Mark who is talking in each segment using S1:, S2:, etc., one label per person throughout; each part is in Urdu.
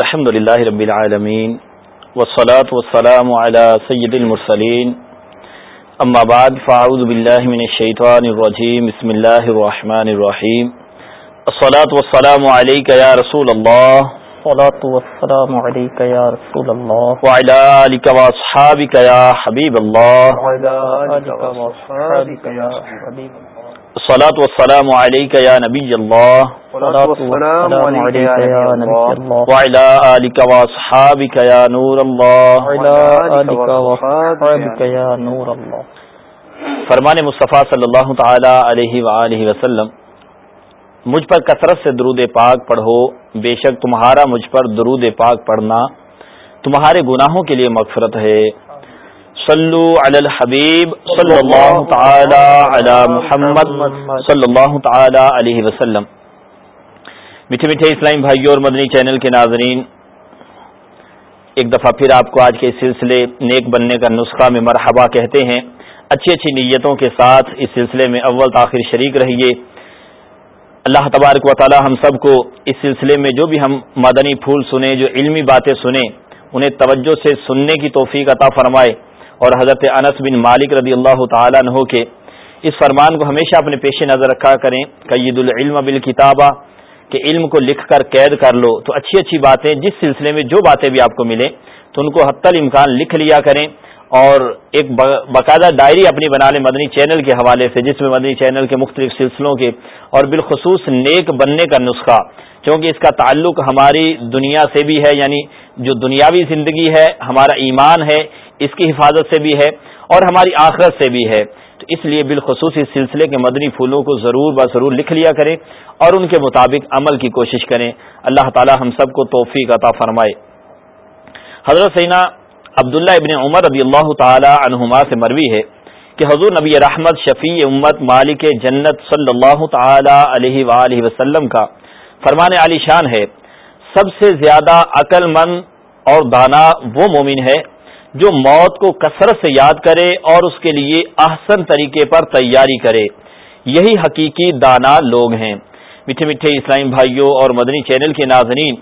S1: الحمد لله رب العالمين والصلاة والسلام على سيد المرسلين أما بعد فأعوذ بالله من الشيطان الرجيم بسم الله الرحمن الرحيم الصلاة والسلام عليك يا رسول الله
S2: الصلاة والسلام عليك يا رسول الله
S1: وعلى آلك وأصحابك يا حبيب الله
S2: وعلى آلك وأصحابك يا حبيب الله
S1: الصلاة والسلام عليك يا نبي الله.
S2: الصلاة والسلام عليك يا نبي الله.
S1: وعلى آلك وأصحابك يا نور الله.
S2: وعلى آلك وأصحابك يا نور الله.
S1: فرمان مصطفیٰ صلی اللہ تعالی علیہ وآلہ وسلم مجھ پر کثرت سے درود پاک پڑھو بے شک تمہارا مجھ پر درود پاک پڑھنا تمہارے گناہوں کے لیے مغفرت ہے۔ صلو علی الحبیب صلی اللہ تعالی علی محمد صلی اللہ تعالی علیہ وسلم۔ میٹھے میٹھے اسلام بھائیوں اور مدنی چینل کے ناظرین، ایک دفعہ پھر آپ کو آج کے سلسلے نیک بننے کا نسخہ میں مرحبا کہتے ہیں۔ اچھی اچھی نیتوں کے ساتھ اس سلسلے میں اول تاخیر شریک رہیے۔ اللہ تبارک و تعالی ہم سب کو اس سلسلے میں جو بھی ہم مدنی پھول سنیں، جو علمی باتیں سنیں، انہیں توجہ سے سننے کی توفیق عطا فرمائے۔ اور حضرت انس بن مالک رضی اللہ تعالیٰ عنہ کے اس فرمان کو ہمیشہ اپنے پیش نظر رکھا کریں، قید العلم بالکتابہ کہ علم کو لکھ کر قید کر لو، تو اچھی اچھی باتیں جس سلسلے میں جو باتیں بھی آپ کو ملیں، تو ان کو حتی الامکان لکھ لیا کریں۔ اور ایک باقاعدہ ڈائری اپنی بنا لیں مدنی چینل کے حوالے سے، جس میں مدنی چینل کے مختلف سلسلوں کے اور بالخصوص نیک بننے کا نسخہ کیونکہ اس کا تعلق ہماری دنیا سے بھی ہے یعنی جو دنیاوی زندگی ہے، ہمارا ایمان ہے اس کی حفاظت سے بھی ہے اور ہماری آخرت سے بھی ہے۔ تو اس لیے بالخصوص اس سلسلے کے مدنی پھولوں کو ضرور ب ضرور لکھ لیا کریں اور ان کے مطابق عمل کی کوشش کریں۔ اللہ تعالی ہم سب کو توفیق عطا فرمائے۔ حضرت سینا عبداللہ ابن عمر رضی اللہ تعالی عنہما سے مروی ہے کہ حضور نبی رحمت شفیع امت مالک جنت صلی اللہ تعالی علیہ وآلہ وسلم کا فرمان علی شان ہے۔ سب سے زیادہ عقل مند اور دانا وہ مومن ہے جو موت کو کثرت سے یاد کرے اور اس کے لیے احسن طریقے پر تیاری کرے۔ یہی حقیقی دانا لوگ ہیں۔ میٹھے میٹھے اسلام بھائیوں اور مدنی چینل کے ناظرین،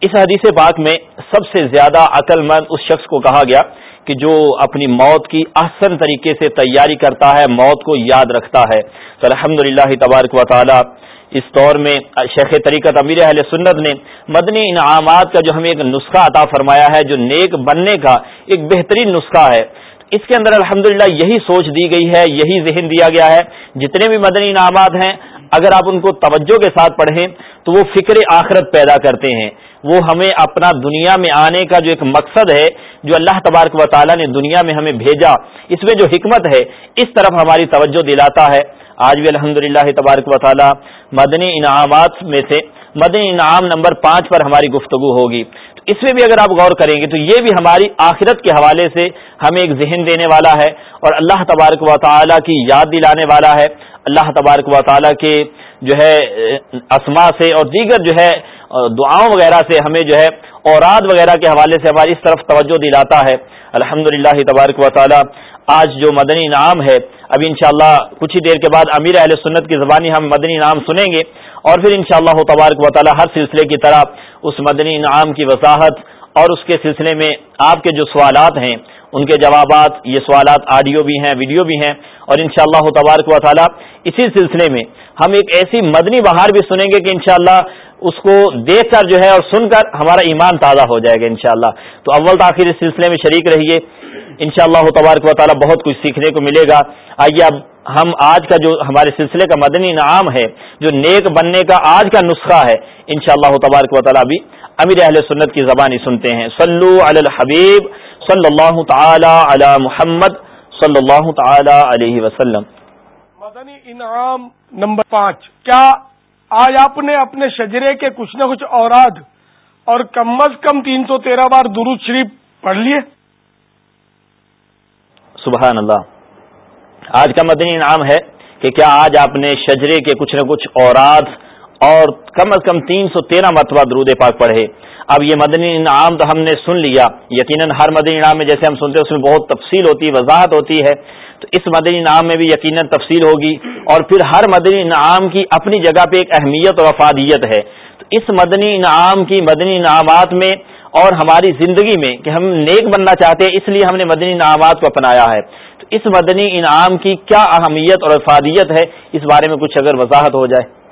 S1: اس حدیث پاک میں سب سے زیادہ عقل مند اس شخص کو کہا گیا کہ جو اپنی موت کی احسن طریقے سے تیاری کرتا ہے، موت کو یاد رکھتا ہے۔ تو الحمد للہ تبارک و تعالی اس دور میں شیخ طریقت امیر اہل سنت نے مدنی انعامات کا جو ہمیں ایک نسخہ عطا فرمایا ہے، جو نیک بننے کا ایک بہترین نسخہ ہے۔ اس کے اندر الحمد یہی سوچ دی گئی ہے، یہی ذہن دیا گیا ہے۔ جتنے بھی مدنی انعامات ہیں، اگر آپ ان کو توجہ کے ساتھ پڑھیں، تو وہ فکر آخرت پیدا کرتے ہیں۔ وہ ہمیں اپنا دنیا میں آنے کا جو ایک مقصد ہے، جو اللہ تبارک و تعالیٰ نے دنیا میں ہمیں بھیجا، اس میں جو حکمت ہے، اس طرف ہماری توجہ دلاتا ہے۔ آج بھی الحمد للہ تبارک و تعالیٰ مدنی انعامات میں سے مدنی انعام نمبر پانچ پر ہماری گفتگو ہوگی۔ اس میں بھی اگر آپ غور کریں گے تو یہ بھی ہماری آخرت کے حوالے سے ہمیں ایک ذہن دینے والا ہے اور اللہ تبارک و تعالیٰ کی یاد دلانے والا ہے۔ اللہ تبارک و تعالیٰ کے جو ہے اسما سے اور دیگر جو ہے، دعاؤں وغیرہ سے ہمیں جو ہے، اوراد وغیرہ کے حوالے سے ہماری اس طرف توجہ دلاتا ہے۔ الحمد للہ تبارک و تعالی، آج جو مدنی نام ہے، ابھی انشاءاللہ کچھ ہی دیر کے بعد امیر اہل سنت کی زبانی ہم مدنی نام سنیں گے، اور پھر انشاءاللہ اللہ تبارک و تعالی ہر سلسلے کی طرح اس مدنی نام کی وضاحت اور اس کے سلسلے میں آپ کے جو سوالات ہیں، ان کے جوابات، یہ سوالات آڈیو بھی ہیں، ویڈیو بھی ہیں، اور انشاءاللہ اللہ تبارک و تعالی اسی سلسلے میں ہم ایک ایسی مدنی بہار بھی سنیں گے کہ انشاءاللہ اس کو دیکھ کر جو ہے اور سن کر ہمارا ایمان تازہ ہو جائے گا انشاءاللہ۔ تو اول تاخیر اس سلسلے میں شریک رہیے۔ انشاءاللہ اللہ تبارک و تعالیٰ بہت کچھ سیکھنے کو ملے گا۔ آئیے اب ہم آج کا جو ہمارے سلسلے کا مدنی انعام ہے، جو نیک بننے کا آج کا نسخہ ہے، انشاءاللہ اللہ تبارک و تعالیٰ بھی امیر اہل سنت کی زبانی سنتے ہیں۔ صلو علی الحبیب صلی اللہ تعالی علی محمد صلی اللہ تعالی علیہ وسلم۔
S3: مدنی انعام نمبر پانچ۔ کیا آج آپ نے اپنے شجرے کے کچھ نہ کچھ اوراد اور کم از کم تین سو تیرہ بار درود شریف پڑھ لیے۔
S1: سبحان اللہ۔ آج کا مدنی انعام ہے کہ کیا آج آپ نے شجرے کے کچھ نہ کچھ اوراد اور کم از کم تین سو تیرہ مرتبہ درود پاک پڑھے۔ اب یہ مدنی انعام تو ہم نے سن لیا۔ یقیناً ہر مدنی انعام میں جیسے ہم سنتے ہیں، اس میں بہت تفصیل ہوتی ہے وضاحت ہوتی ہے۔ تو اس مدنی انعام میں بھی یقیناً تفصیل ہوگی۔ اور پھر ہر مدنی انعام کی اپنی جگہ پہ ایک اہمیت اور افادیت ہے۔ تو اس مدنی انعام کی مدنی انعامات میں اور ہماری زندگی میں کہ ہم نیک بننا چاہتے ہیں، اس لیے ہم نے مدنی انعامات کو اپنایا ہے۔ تو اس مدنی انعام کی کیا اہمیت اور افادیت ہے؟ اس بارے میں کچھ اگر وضاحت ہو جائے۔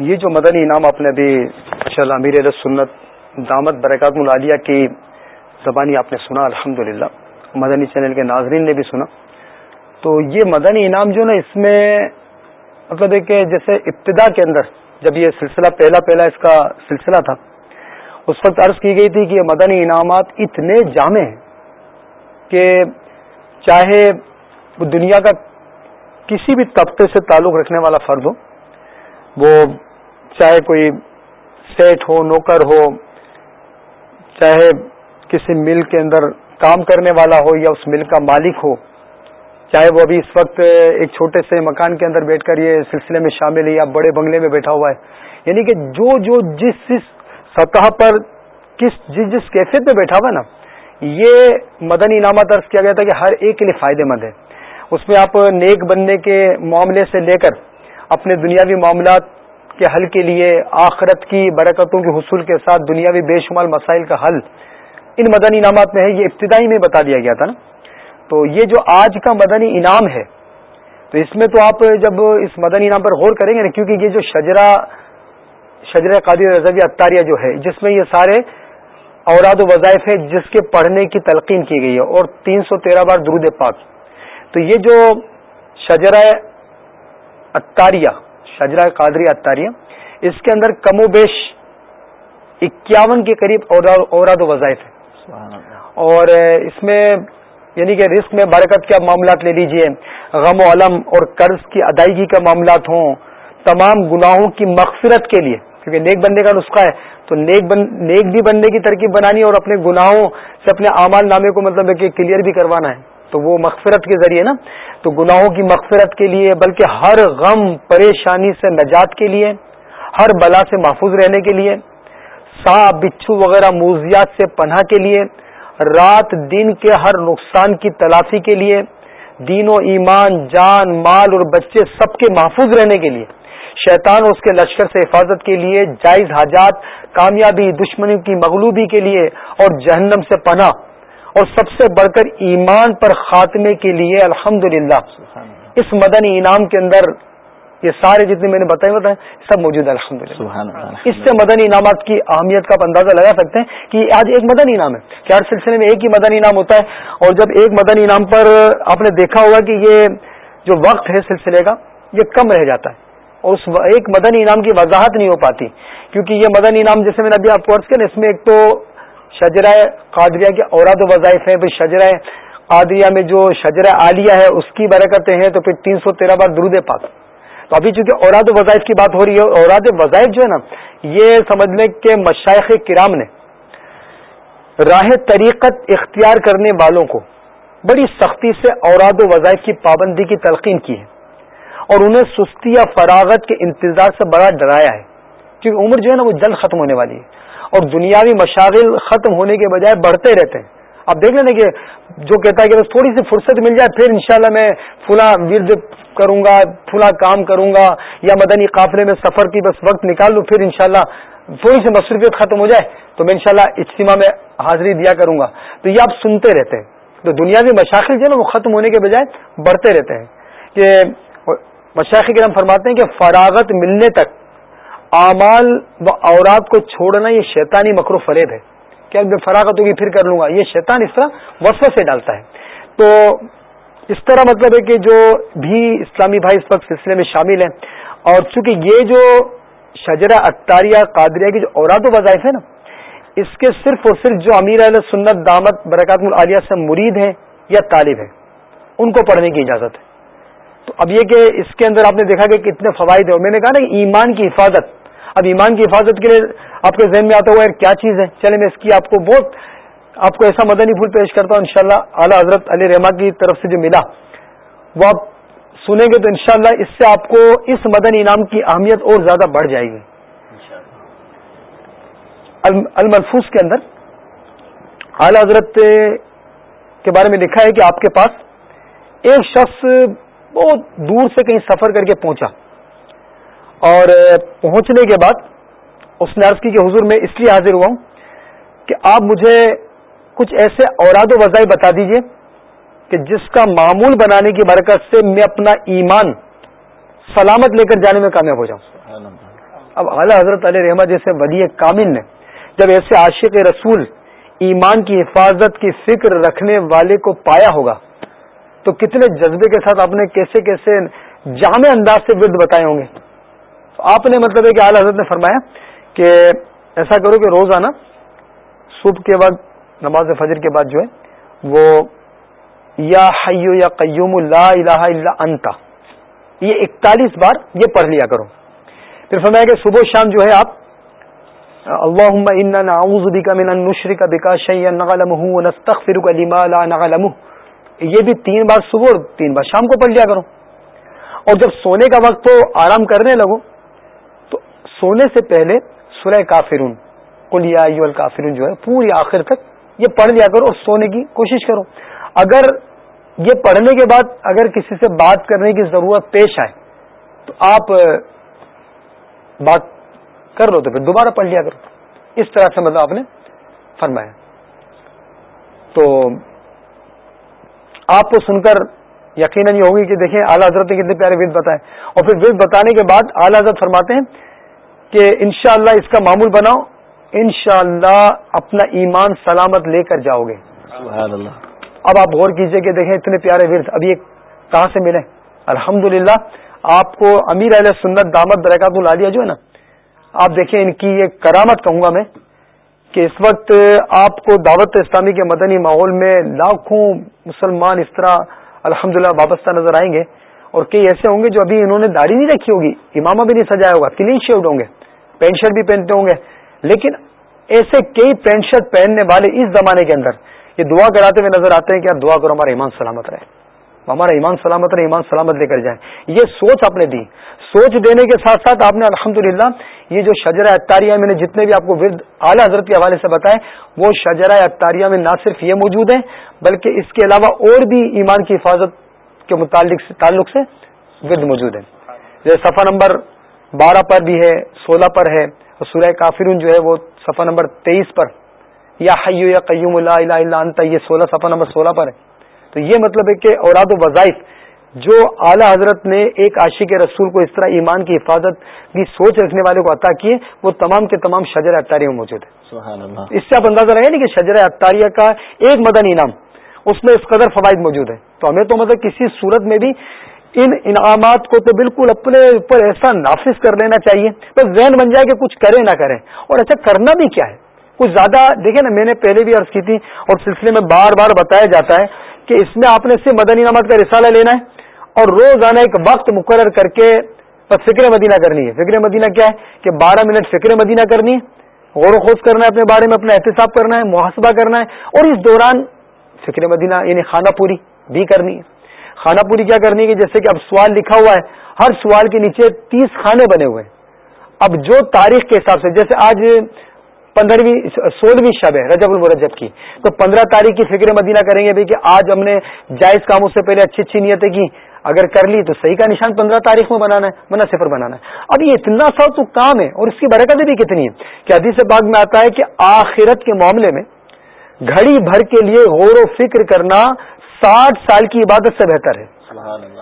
S4: یہ جو مدنی انعام آپ نے ابھی ماشاء اللہ امیر سنت دامت برکات العالیہ کی زبانی آپ نے سنا الحمد مدنی چینل کے ناظرین نے بھی سنا۔ تو یہ مدنی انعام جو نا، اس میں مطلب ہے کہ جیسے ابتدا کے اندر جب یہ سلسلہ پہلا پہلا اس کا سلسلہ تھا، اس وقت عرض کی گئی تھی کہ یہ مدنی انعامات اتنے جامع ہیں کہ چاہے وہ دنیا کا کسی بھی طبقے سے تعلق رکھنے والا فرد ہو، وہ چاہے کوئی سیٹ ہو، نوکر ہو، چاہے کسی مل کے اندر کام کرنے والا ہو یا اس مل کا مالک ہو، چاہے وہ ابھی اس وقت ایک چھوٹے سے مکان کے اندر بیٹھ کر یہ سلسلے میں شامل ہے یا بڑے بنگلے میں بیٹھا ہوا ہے۔ یعنی کہ جو جو جس جس سطح پر، کس، جس جس کیفیت میں بیٹھا ہوا ہے نا، یہ مدنی انعامات عرض کیا گیا تھا کہ ہر ایک کے لیے فائدے مند ہے۔ اس میں آپ نیک بننے کے معاملے سے لے کر اپنے دنیاوی معاملات کے حل کے لیے آخرت کی برکتوں کے حصول کے ساتھ دنیاوی بے شمار مسائل کا حل ان مدنی انعامات میں ہے، یہ ابتدائی میں بتا دیا گیا تھا نا۔ تو یہ جو آج کا مدنی انعام ہے، تو اس میں تو آپ جب اس مدنی انعام پر غور کریں گے نا، کیونکہ یہ جو شجرا شجر قادر رضوی اطاریہ جو ہے، جس میں یہ سارے اوراد و وظائف ہے جس کے پڑھنے کی تلقین کی گئی ہے، اور تین سو تیرہ بار درود پاک۔ تو یہ جو شجرہ اتاریہ شجرا قادری اتاریہ اس کے اندر کم و بیش اکیاون کے قریب اوراد و وظائف ہے اور اس میں یعنی کہ رسک میں برکت کے معاملات لے لیجیے۔ غم و علم اور قرض کی ادائیگی کا معاملات ہوں۔ تمام گناہوں کی مغفرت کے لیے۔ کیونکہ نیک بننے کا نسخہ ہے تو نیک بن نیک بھی بننے کی ترکیب بنانی اور اپنے گناہوں سے اپنے اعمال نامے کو مطلب ہے کہ کلیئر بھی کروانا ہے۔ تو وہ مغفرت کے ذریعے نا، تو گناہوں کی مغفرت کے لیے، بلکہ ہر غم، پریشانی سے نجات کے لیے، ہر بلا سے محفوظ رہنے کے لیے، سانپ، بچھو وغیرہ موزیات سے پناہ کے لیے، رات دن کے ہر نقصان کی تلافی کے لیے، دین و ایمان، جان، مال اور بچے سب کے محفوظ رہنے کے لیے۔ شیطان اور اس کے لشکر سے حفاظت کے لیے، جائز حاجات، کامیابی، دشمنی کی مغلوبی کے لیے اور جہنم سے پناہ۔ اور سب سے بڑھ کر ایمان پر خاتمے کے لیے الحمد اس مدنی انعام کے اندر یہ سارے جتنے میں نے بتائے بتائے سب موجود ہے الحمد للہ اس سے مدنی انعامات کی اہمیت کا آپ اندازہ لگا سکتے ہیں کہ آج ایک مدنی انعام ہے کہ ہر سلسلے میں ایک ہی مدنی انعام ہوتا ہے۔ اور جب ایک مدنی انعام پر آپ نے دیکھا ہوگا کہ یہ جو وقت ہے سلسلے کا یہ کم رہ جاتا ہے۔ اور اس ایک مدنی انعام کی وضاحت نہیں ہو پاتی کیونکہ یہ مدنی انعام جیسے میں نے ابھی آپ کو عرض کیا اس میں ایک تو شجرہ قادریہ کے اوراد و وظائف ہیں، پھر شجرہ قادریہ میں جو شجرہ عالیہ ہے، اس کی برکتیں ہیں، تو پھر تین سو تیرہ بار درود پاک۔ تو ابھی چونکہ اوراد و وظائف کی بات ہو رہی ہے اوراد وظائف جو ہے نا، یہ سمجھ لیں کہ مشائق کرام نے راہ طریقت اختیار کرنے والوں کو بڑی سختی سے اوراد و وظائف کی پابندی کی تلقین کی ہے۔ اور انہیں سستی یا فراغت کے انتظار سے بڑا ڈرایا ہے۔ کیونکہ عمر جو ہے نا، وہ جلد ختم ہونے والی ہے۔ اور دنیاوی مشاغل ختم ہونے کے بجائے بڑھتے رہتے ہیں۔ آپ دیکھ لیں کہ جو کہتا ہے کہ بس تھوڑی سی فرصت مل جائے، پھر انشاءاللہ میں فلاں ورد کروں گا، فلاں کام کروں گا یا مدنی قافلے میں سفر کی بس وقت نکال لوں، پھر انشاءاللہ تھوڑی سی مصروفیت ختم ہو جائے تو میں انشاءاللہ اجتماع میں حاضری دیا کروں گا۔ تو یہ آپ سنتے رہتے ہیں۔ تو دنیاوی مشاخل جو ہے نا، وہ ختم ہونے کے بجائے بڑھتے رہتے ہیں۔ کہ مشاخی کے فرماتے ہیں کہ فراغت ملنے تک اعمال و اورات کو چھوڑنا یہ شیطانی مکرو فریب ہے کیا میں فراغت ہوگی پھر کر لوں گا۔ یہ شیطان اس طرح وسو سے ڈالتا ہے۔ تو اس طرح مطلب ہے کہ جو بھی اسلامی بھائی اس وقت سلسلے میں شامل ہیں اور چونکہ یہ جو شجرہ اطاریہ قادریہ کی جو اوراد و وظائف ہے نا، اس کے صرف اور صرف جو امیر علیہ سنت دامت برکات العالیہ سے مرید ہیں یا طالب ہیں، ان کو پڑھنے کی اجازت ہے۔ تو اب یہ کہ اس کے اندر آپ نے دیکھا کہ کتنے فوائد ہیں۔ اور میں نے کہا نا کہ ایمان کی حفاظت اب ایمان کی حفاظت کے لیے آپ کے ذہن میں آتا ہوا کیا چیز ہے؟ چلے میں اس کی آپ کو بہت، آپ کو ایسا مدنی پھول پیش کرتا ہوں، انشاءاللہ شاء اللہ اعلیٰ حضرت علی رحما کی طرف سے جو ملا، وہ آپ سنیں گے تو انشاءاللہ اس سے آپ کو اس مدنی انعام کی اہمیت اور زیادہ بڑھ جائے گی۔ الملفوظ کے اندر اعلی حضرت کے بارے میں لکھا ہے کہ آپ کے پاس ایک شخص بہت دور سے کہیں سفر کر کے پہنچا۔ اور پہنچنے کے بعد اس نے عرض کی کہ حضور میں اس لیے حاضر ہوا ہوں کہ آپ مجھے کچھ ایسے اوراد و وظائف بتا دیجیے کہ جس کا معمول بنانے کی برکت سے میں اپنا ایمان سلامت لے کر جانے میں کامیاب ہو جاؤں۔ اب اعلیٰ حضرت علیہ رحمت جیسے ولی کامل نے جب ایسے عاشق رسول ایمان کی حفاظت کی فکر رکھنے والے کو پایا ہوگا، تو کتنے جذبے کے ساتھ آپ نے کیسے کیسے جامع انداز سے ورد بتائے ہوں گے۔ آپ نے مطلب ہے کہ اعلی حضرت نے فرمایا کہ ایسا کرو کہ روزانہ صبح کے وقت، نماز فجر کے بعد جو ہے، وہ یا حیو یا قیوم لا الہ الا انتا یہ اکتالیس بار یہ پڑھ لیا کرو۔ پھر فرمایا کہ صبح شام جو ہے آپ اللهم انا نعوذ بك من ان نشرك بك شيئا نعلمه ونستغفرك لما لا نعلمه یہ بھی تین بار صبح اور تین بار شام کو پڑھ لیا کرو۔ اور جب سونے کا وقت تو آرام کرنے لگو سونے سے پہلے سورہ کافرون کلیا الکافرون جو ہے، پوری آخر تک یہ پڑھ لیا کرو اور سونے کی کوشش کرو۔ اگر یہ پڑھنے کے بعد اگر کسی سے بات کرنے کی ضرورت پیش آئے، تو آپ بات کر لو تو پھر دوبارہ پڑھ لیا کرو۔ اس طرح سے مطلب آپ نے فرمایا۔ تو آپ کو سن کر یقیناً یہ ہوگی کہ دیکھیں اعلیٰ حضرت نے کتنے پیارے وید بتائے۔ اور پھر وید بتانے کے بعد اعلیٰ حضرت فرماتے ہیں کہ انشاءاللہ اس کا معمول بناؤ انشاءاللہ اپنا ایمان سلامت لے کر جاؤ گے سبحان اللہ اب آپ غور کیجیے کہ دیکھیں اتنے پیارے ورد اب یہ کہاں سے ملے؟ الحمدللہ آپ کو امیر علیہ سنت دامت برکات العالیہ جو ہے نا آپ دیکھیں ان کی یہ کرامت کہوں گا میں کہ اس وقت آپ کو دعوت اسلامی کے مدنی ماحول میں لاکھوں مسلمان اس طرح الحمد وابستہ نظر آئیں گے اور کئی ایسے ہوں گے جو ابھی انہوں نے داڑھی نہیں رکھی ہوگی امامہ بھی نہیں سجایا ہوگا کلین شیوڈ ہوں گے پینٹ شرٹ بھی پہنتے ہوں گے۔ لیکن ایسے کئی پینٹ شرٹ پہننے والے اس زمانے کے اندر یہ دعا کراتے ہوئے نظر آتے ہیں کہ دعا کرو، ہمارا ایمان سلامت رہے۔ ہمارا ایمان سلامت رہے، ایمان سلامت لے کر جائیں۔ یہ سوچ آپ نے دی۔ سوچ دینے کے ساتھ ساتھ آپ نے الحمدللہ یہ جو شجرہ اطاریہ میں نے جتنے بھی آپ کو ورد اعلیٰ حضرت کے حوالے سے بتائے، وہ شجرہ اطاریہ میں نہ صرف یہ موجود ہیں، بلکہ اس کے علاوہ اور بھی ایمان کی حفاظت کے متعلق تعلق سے ورد موجود ہیں۔ جیسے صفحہ نمبر بارہ پر بھی ہے سولہ پر ہے۔ اور سورہ کافرون جو ہے وہ صفحہ نمبر تیئیس پر۔ یا حیو یا قیوم اللہ الہ الا انت یہ سولہ صفحہ نمبر سولہ پر ہے۔ تو یہ مطلب ہے کہ اوراد و وظائف جو اعلی حضرت نے ایک عاشق رسول کو اس طرح ایمان کی حفاظت کی سوچ رکھنے والے کو عطا کیے وہ تمام کے تمام شجر اطاریہ میں موجود ہے اس سے آپ اندازہ رہے نا کہ شجر اطاریہ کا ایک مدن انعام اس میں اس قدر فوائد موجود ہے تو ہمیں تو مطلب کسی صورت میں بھی ان انعامات کو تو بالکل اپنے اوپر ایسا نافذ کر لینا چاہیے، بس ذہن بن جائے کہ کچھ کرے نہ کریں اور اچھا کرنا بھی کیا ہے؟ کچھ زیادہ، دیکھیں نا، میں نے پہلے بھی عرض کی تھی اور سلسلے میں بار بار بتایا جاتا ہے کہ اس میں آپ نے صرف مدنی انعامات کا رسالہ لینا ہے اور روزانہ ایک وقت مقرر کر کے بس فکر مدینہ کرنی ہے۔ فکر مدینہ کیا ہے؟ کہ بارہ منٹ فکر مدینہ کرنی ہے، غور و خوص کرنا ہے، اپنے بارے میں اپنا احتساب کرنا ہے، محاسبہ کرنا ہے اور اس دوران فکر مدینہ یعنی خانہ پوری بھی کرنی ہے۔ خانہ پوری کیا کرنی ہے جیسے کہ اب سوال لکھا ہوا ہے، ہر سوال کے نیچے تیس خانے بنے ہوئے ہیں۔ اب جو تاریخ کے حساب سے، جیسے آج پندرہویں، سولہویں شب ہے، رجب المرجب کی۔ تو پندرہ تاریخ کی فکر مدینہ کریں گے کہ آج ہم نے جائز کاموں سے پہلے اچھی اچھی نیتیں کی۔ اگر کر لی تو صحیح کا نشان پندرہ تاریخ میں بنانا ہے منا صفر بنانا ہے۔ اب یہ اتنا سا تو کام ہے اور اس کی برکتیں بھی کتنی ہے کہ حدیث باغ میں آتا ہے کہ آخرت کے معاملے میں گھڑی بھر کے لیے غور و فکر کرنا ساٹھ سال کی عبادت سے بہتر ہے۔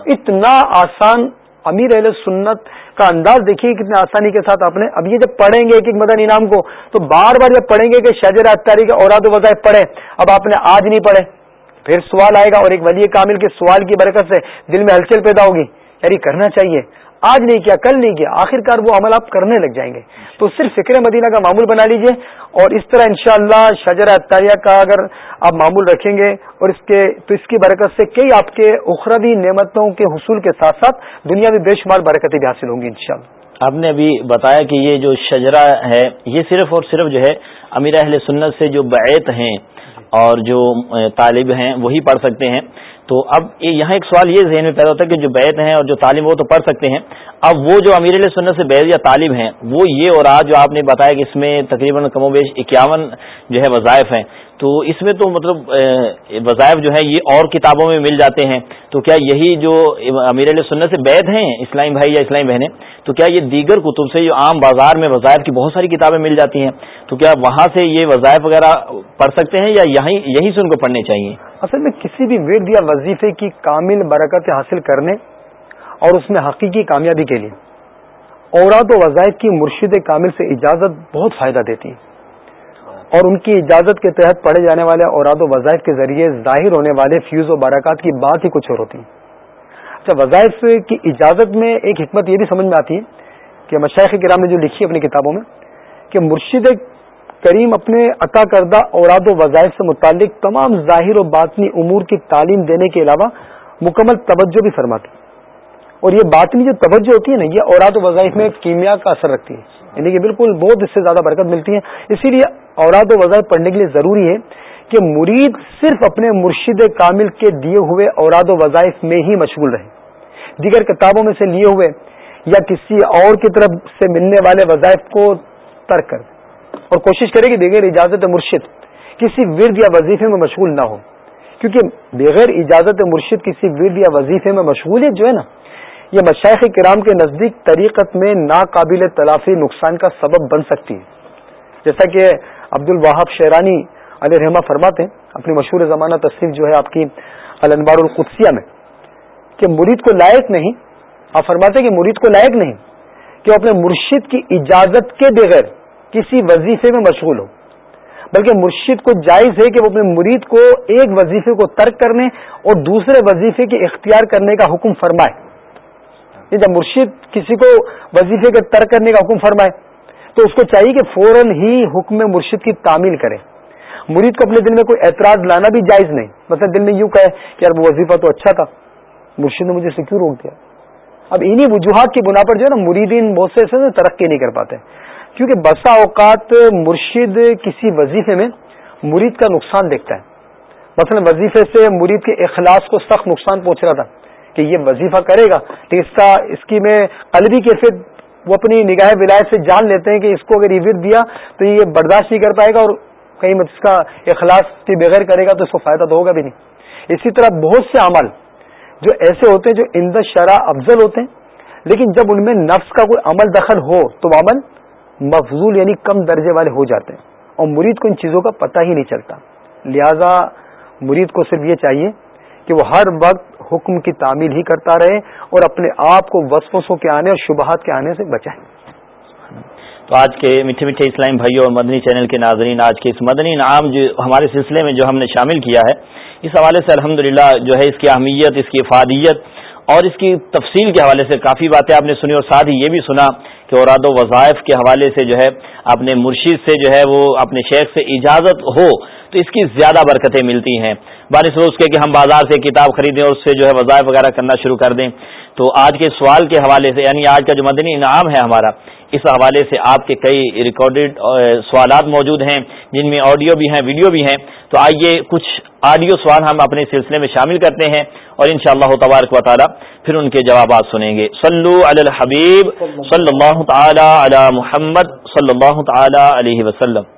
S4: اتنا آسان امیر اہل سنت کا انداز دیکھیے کتنے آسانی کے ساتھ آپ نے۔ اب یہ جب پڑھیں گے ایک ایک مدن انعام کو تو بار بار جب پڑھیں گے کہ شجر اختاری کا اوراد و وظائف پڑھے اب آپ نے آج نہیں پڑھے پھر سوال آئے گا اور ایک ولی کامل کے سوال کی برکت سے دل میں ہلچل پیدا ہوگی۔ یعنی کرنا چاہیے۔ آج نہیں کیا، کل نہیں کیا آخر کار وہ عمل آپ کرنے لگ جائیں گے۔ تو صرف فکر مدینہ کا معمول بنا لیجیے اور اس طرح انشاءاللہ شاء اللہ اطاریہ کا اگر آپ معمول رکھیں گے اور اس کے، تو اس کی برکت سے کئی آپ کے اخروی نعمتوں کے حصول کے ساتھ ساتھ دنیا میں بے شمار برکتیں بھی حاصل ہوں گی انشاءاللہ۔
S1: آپ نے ابھی بتایا کہ یہ جو شجرا ہے، یہ صرف اور صرف جو ہے امیر اہل سنت سے جو بیت ہیں اور جو طالب ہیں، وہی پڑھ سکتے ہیں۔ تو اب یہاں ایک سوال یہ ذہن میں پیدا ہوتا ہے کہ جو بیت ہیں اور جو تعلیم وہ تو پڑھ سکتے ہیں۔ اب وہ جو امیر علیہ سنت سے بیت یا تعلیم ہیں، وہ یہ اور آج جو آپ نے بتایا کہ اس میں تقریباً کم و بیش اکیاون جو ہے وظائف ہیں۔ تو اس میں تو مطلب وظائف جو ہے یہ اور کتابوں میں مل جاتے ہیں۔ تو کیا یہی جو امیر علیہ سنت سے بیت ہیں اسلامی بھائی یا اسلامی بہنیں؟ تو کیا یہ دیگر کتب سے، جو عام بازار میں وظائف کی بہت ساری کتابیں مل جاتی ہیں، تو کیا وہاں سے یہ وظائف وغیرہ پڑھ سکتے ہیں یا یہیں یہیں سے ان کو پڑھنے چاہیے؟
S4: اصل میں کسی بھی ورد یا وظیفے کی کامل برکت حاصل کرنے اور اس میں حقیقی کامیابی کے لیے اوراد و وظائف کی مرشد کامل سے اجازت بہت فائدہ دیتی۔ ہے اور ان کی اجازت کے تحت پڑھے جانے والے اوراد و وظائف کے ذریعے ظاہر ہونے والے فیوز و برکات کی بات ہی کچھ اور ہوتی ہے اچھا وظائف کی اجازت میں ایک حکمت یہ بھی سمجھ میں آتی ہے کہ مشائق کرام نے جو لکھی اپنی کتابوں میں کہ مرشد کریم اپنے عطا کردہ اوراد و وظائف سے متعلق تمام ظاہر و باطنی امور کی تعلیم دینے کے علاوہ مکمل توجہ بھی فرماتے اور یہ باطنی جو توجہ ہوتی ہے نا، یہ اوراد و وظائف میں کیمیا کا اثر رکھتی ہے۔ یعنی کہ بالکل بہت اس سے زیادہ برکت ملتی ہے۔ اسی لیے اوراد و وظائف پڑھنے کے لیے ضروری ہے کہ مرید صرف اپنے مرشد کامل کے دیے ہوئے اوراد و وظائف میں ہی مشغول رہے۔ دیگر کتابوں میں سے لیے ہوئے یا کسی اور کی طرف سے ملنے والے وظائف کو ترک کر اور کوشش کرے کہ بغیر اجازت مرشد کسی ورد یا وظیفے میں مشغول نہ ہو۔ کیونکہ بغیر اجازت مرشد کسی ورد یا وظیفے میں مشغولیت جو ہے نا یہ مشائق کرام کے نزدیک طریقت میں ناقابل تلافی نقصان کا سبب بن سکتی ہے۔ جیسا کہ عبد الوہاب شیرانی علیہ رحمہ فرماتے ہیں، اپنی مشہور زمانہ تصریف جو ہے آپ کی الانبار القدسیہ میں، کہ مرید کو لائق نہیں، آپ فرماتے ہیں کہ مرید کو لائق نہیں، کہ وہ اپنے مرشد کی اجازت کے بغیر کسی وظیفے میں مشغول ہو، بلکہ مرشد کو جائز ہے کہ وہ اپنے مرید کو ایک وظیفے کو ترک کرنے اور دوسرے وظیفے کے اختیار کرنے کا حکم فرمائے۔ جب مرشد کسی کو وظیفے کے ترک کرنے کا حکم فرمائے، تو اس کو چاہیے کہ فوراً ہی حکم مرشد کی تعمیل کرے۔ مرید کو اپنے دل میں کوئی اعتراض لانا بھی جائز نہیں۔ مثلا دل میں یوں کہے کہ یار وہ وظیفہ تو اچھا تھا، مرشد نے مجھے سے کیوں روک دیا؟ اب انہی وجوہات کی بنا پر جو ہے نا مریدین بہت سے ایسے ترقی نہیں کر پاتے۔ کیونکہ بسا اوقات مرشد کسی وظیفے میں مرید کا نقصان دیکھتا ہے۔ مثلا وظیفے سے مرید کے اخلاص کو سخت نقصان پہنچ رہا تھا۔ کہ یہ وظیفہ کرے گا تو اس کا اس کی میں قلبی کیفیت وہ اپنی نگاہ ولایت سے جان لیتے ہیں کہ اس کو اگر یہ دیا تو یہ برداشت نہیں کر پائے گا اور کہیں مت اس کا اخلاص کی بغیر کرے گا تو اس کو فائدہ تو ہوگا بھی نہیں۔ اسی طرح بہت سے عمل جو ایسے ہوتے ہیں جو اند شرح افضل ہوتے ہیں، لیکن جب ان میں نفس کا کوئی عمل دخل ہو تو وہ عمل مفضول یعنی کم درجے والے ہو جاتے ہیں۔ اور مرید کو ان چیزوں کا پتہ ہی نہیں چلتا۔ لہذا مرید کو صرف یہ چاہیے کہ وہ ہر وقت حکم کی تعمیل ہی کرتا رہے اور اپنے آپ کو وسوسوں کے آنے اور شبہات کے آنے سے بچائے۔
S1: تو آج کے میٹھے میٹھے اسلام بھائیوں اور مدنی چینل کے ناظرین، آج کے اس مدنی نام جو ہمارے سلسلے میں جو ہم نے شامل کیا ہے، اس حوالے سے الحمد جو ہے اس کی اہمیت، اس کی افادیت اور اس کی تفصیل کے حوالے سے کافی باتیں آپ نے سنی اور ساتھ ہی یہ بھی سنا کہ اوراد و وظائف کے حوالے سے جو ہے اپنے مرشید سے جو ہے، وہ اپنے شیخ سے اجازت ہو تو اس کی زیادہ برکتیں ملتی ہیں۔ بارش اس کے کہ ہم بازار سے کتاب خریدیں اور اس سے جو ہے وظائف وغیرہ کرنا شروع کر دیں۔ تو آج کے سوال کے حوالے سے یعنی آج کا جو مدنی انعام ہے ہمارا اس حوالے سے آپ کے کئی ریکارڈڈ سوالات موجود ہیں، جن میں آڈیو بھی ہیں ویڈیو بھی ہیں۔ تو آئیے کچھ آڈیو سوال ہم اپنے سلسلے میں شامل کرتے ہیں اور ان شاء اللہ تبارک و تعالی پھر ان کے جوابات سنیں گے۔ صلو علی الحبیب، صلی اللہ تعالی علی محمد، صلی اللہ تعالی علیہ وسلم۔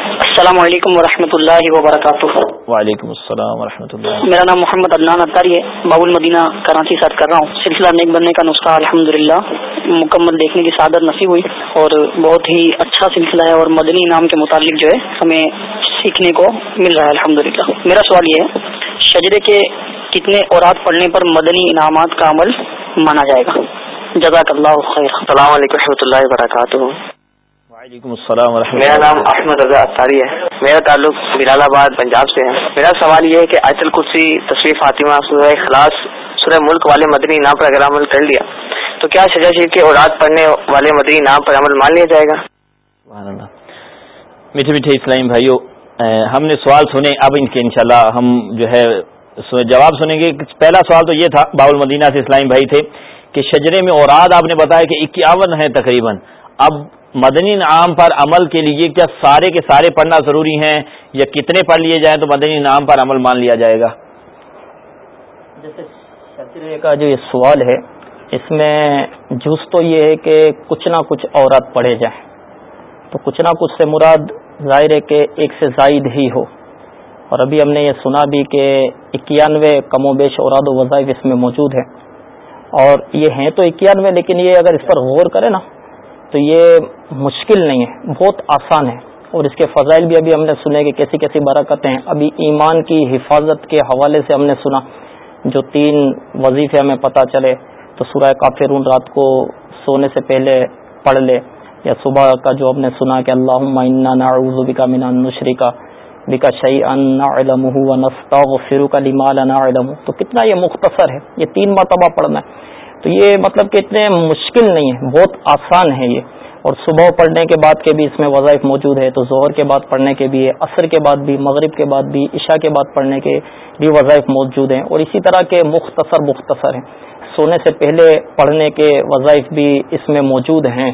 S5: السلام علیکم ورحمۃ اللہ وبرکاتہ۔
S1: وعلیکم السلام ورحمۃ اللہ۔
S5: میرا نام محمد عدنان اطاری ہے۔ باب المدینہ کراچی سے کر رہا ہوں۔ سلسلہ نیک بننے کا نسخہ الحمد مکمل دیکھنے کی سعادت نصیب ہوئی اور بہت ہی اچھا سلسلہ ہے اور مدنی نام کے متعلق جو ہے ہمیں سیکھنے کو مل رہا ہے الحمد میرا سوال یہ ہے شجرے کے کتنے اورات پڑھنے پر مدنی انعامات کا عمل مانا جائے گا؟ جزاک اللہ خیر۔ السلام علیکم و اللہ وبرکاتہ۔
S1: وعلیکم السلام
S6: میرا نام احمد رضا اختاری ہے۔ میرا تعلق بلال آباد پنجاب سے ہے۔ میرا سوال یہ ہے کہ آیت القدسی تصویر فاطمہ سورہ خلاص سورہ ملک والے مدنی نام پر اگر عمل کر لیا تو کیا شجا شریف کے اوراد پڑھنے والے مدنی نام پر عمل مان لیا جائے گا؟
S1: میٹھے میٹھے اسلام بھائیو ہم نے سوال سنے اب ان کے انشاءاللہ ہم جو ہے جواب سنیں گے۔ پہلا سوال تو یہ تھا باول مدینہ سے اسلام بھائی تھے کہ شجرے میں اوراد آپ نے بتایا کہ اکیاون ہے تقریباً۔ اب مدنی نام پر عمل کے لیے کیا سارے کے سارے پڑھنا ضروری ہیں یا کتنے پڑھ لیے جائیں تو مدنی نام پر عمل مان لیا جائے گا؟
S2: جیسے کا جو یہ سوال ہے، اس میں جز تو یہ ہے کہ کچھ نہ کچھ عورت پڑھے جائیں۔ تو کچھ نہ کچھ سے مراد ظاہر ہے کہ ایک سے زائد ہی ہو۔ اور ابھی ہم نے یہ سنا بھی کہ اکیانوے کم و بیش اوراد و وظائف اس میں موجود ہیں۔ اور یہ ہیں تو اکیانوے، لیکن یہ اگر اس پر غور کرے نا تو یہ مشکل نہیں ہے، بہت آسان ہے۔ اور اس کے فضائل بھی ابھی ہم نے سنے کہ کیسی کیسی برکتیں ہیں۔ ابھی ایمان کی حفاظت کے حوالے سے ہم نے سنا جو تین وظیفے ہمیں پتہ چلے، تو سورہ کافرون رات کو سونے سے پہلے پڑھ لے، یا صبح کا جو ہم نے سنا کہ اللہ نعوذ بکا من نشری کا بکا شعی علم فرو کا لمال علم تو کتنا یہ مختصر ہے، یہ تین مرتبہ پڑھنا ہے۔ تو یہ مطلب کہ اتنے مشکل نہیں ہے، بہت آسان ہے یہ۔ اور صبح پڑھنے کے بعد کے بھی اس میں وظائف موجود ہے تو ظہر کے بعد پڑھنے کے بھی ہے عصر کے بعد بھی، مغرب کے بعد بھی، عشاء کے بعد پڑھنے کے بھی وظائف موجود ہیں۔ اور اسی طرح کے مختصر مختصر ہیں۔ سونے سے پہلے پڑھنے کے وظائف بھی اس میں موجود ہیں۔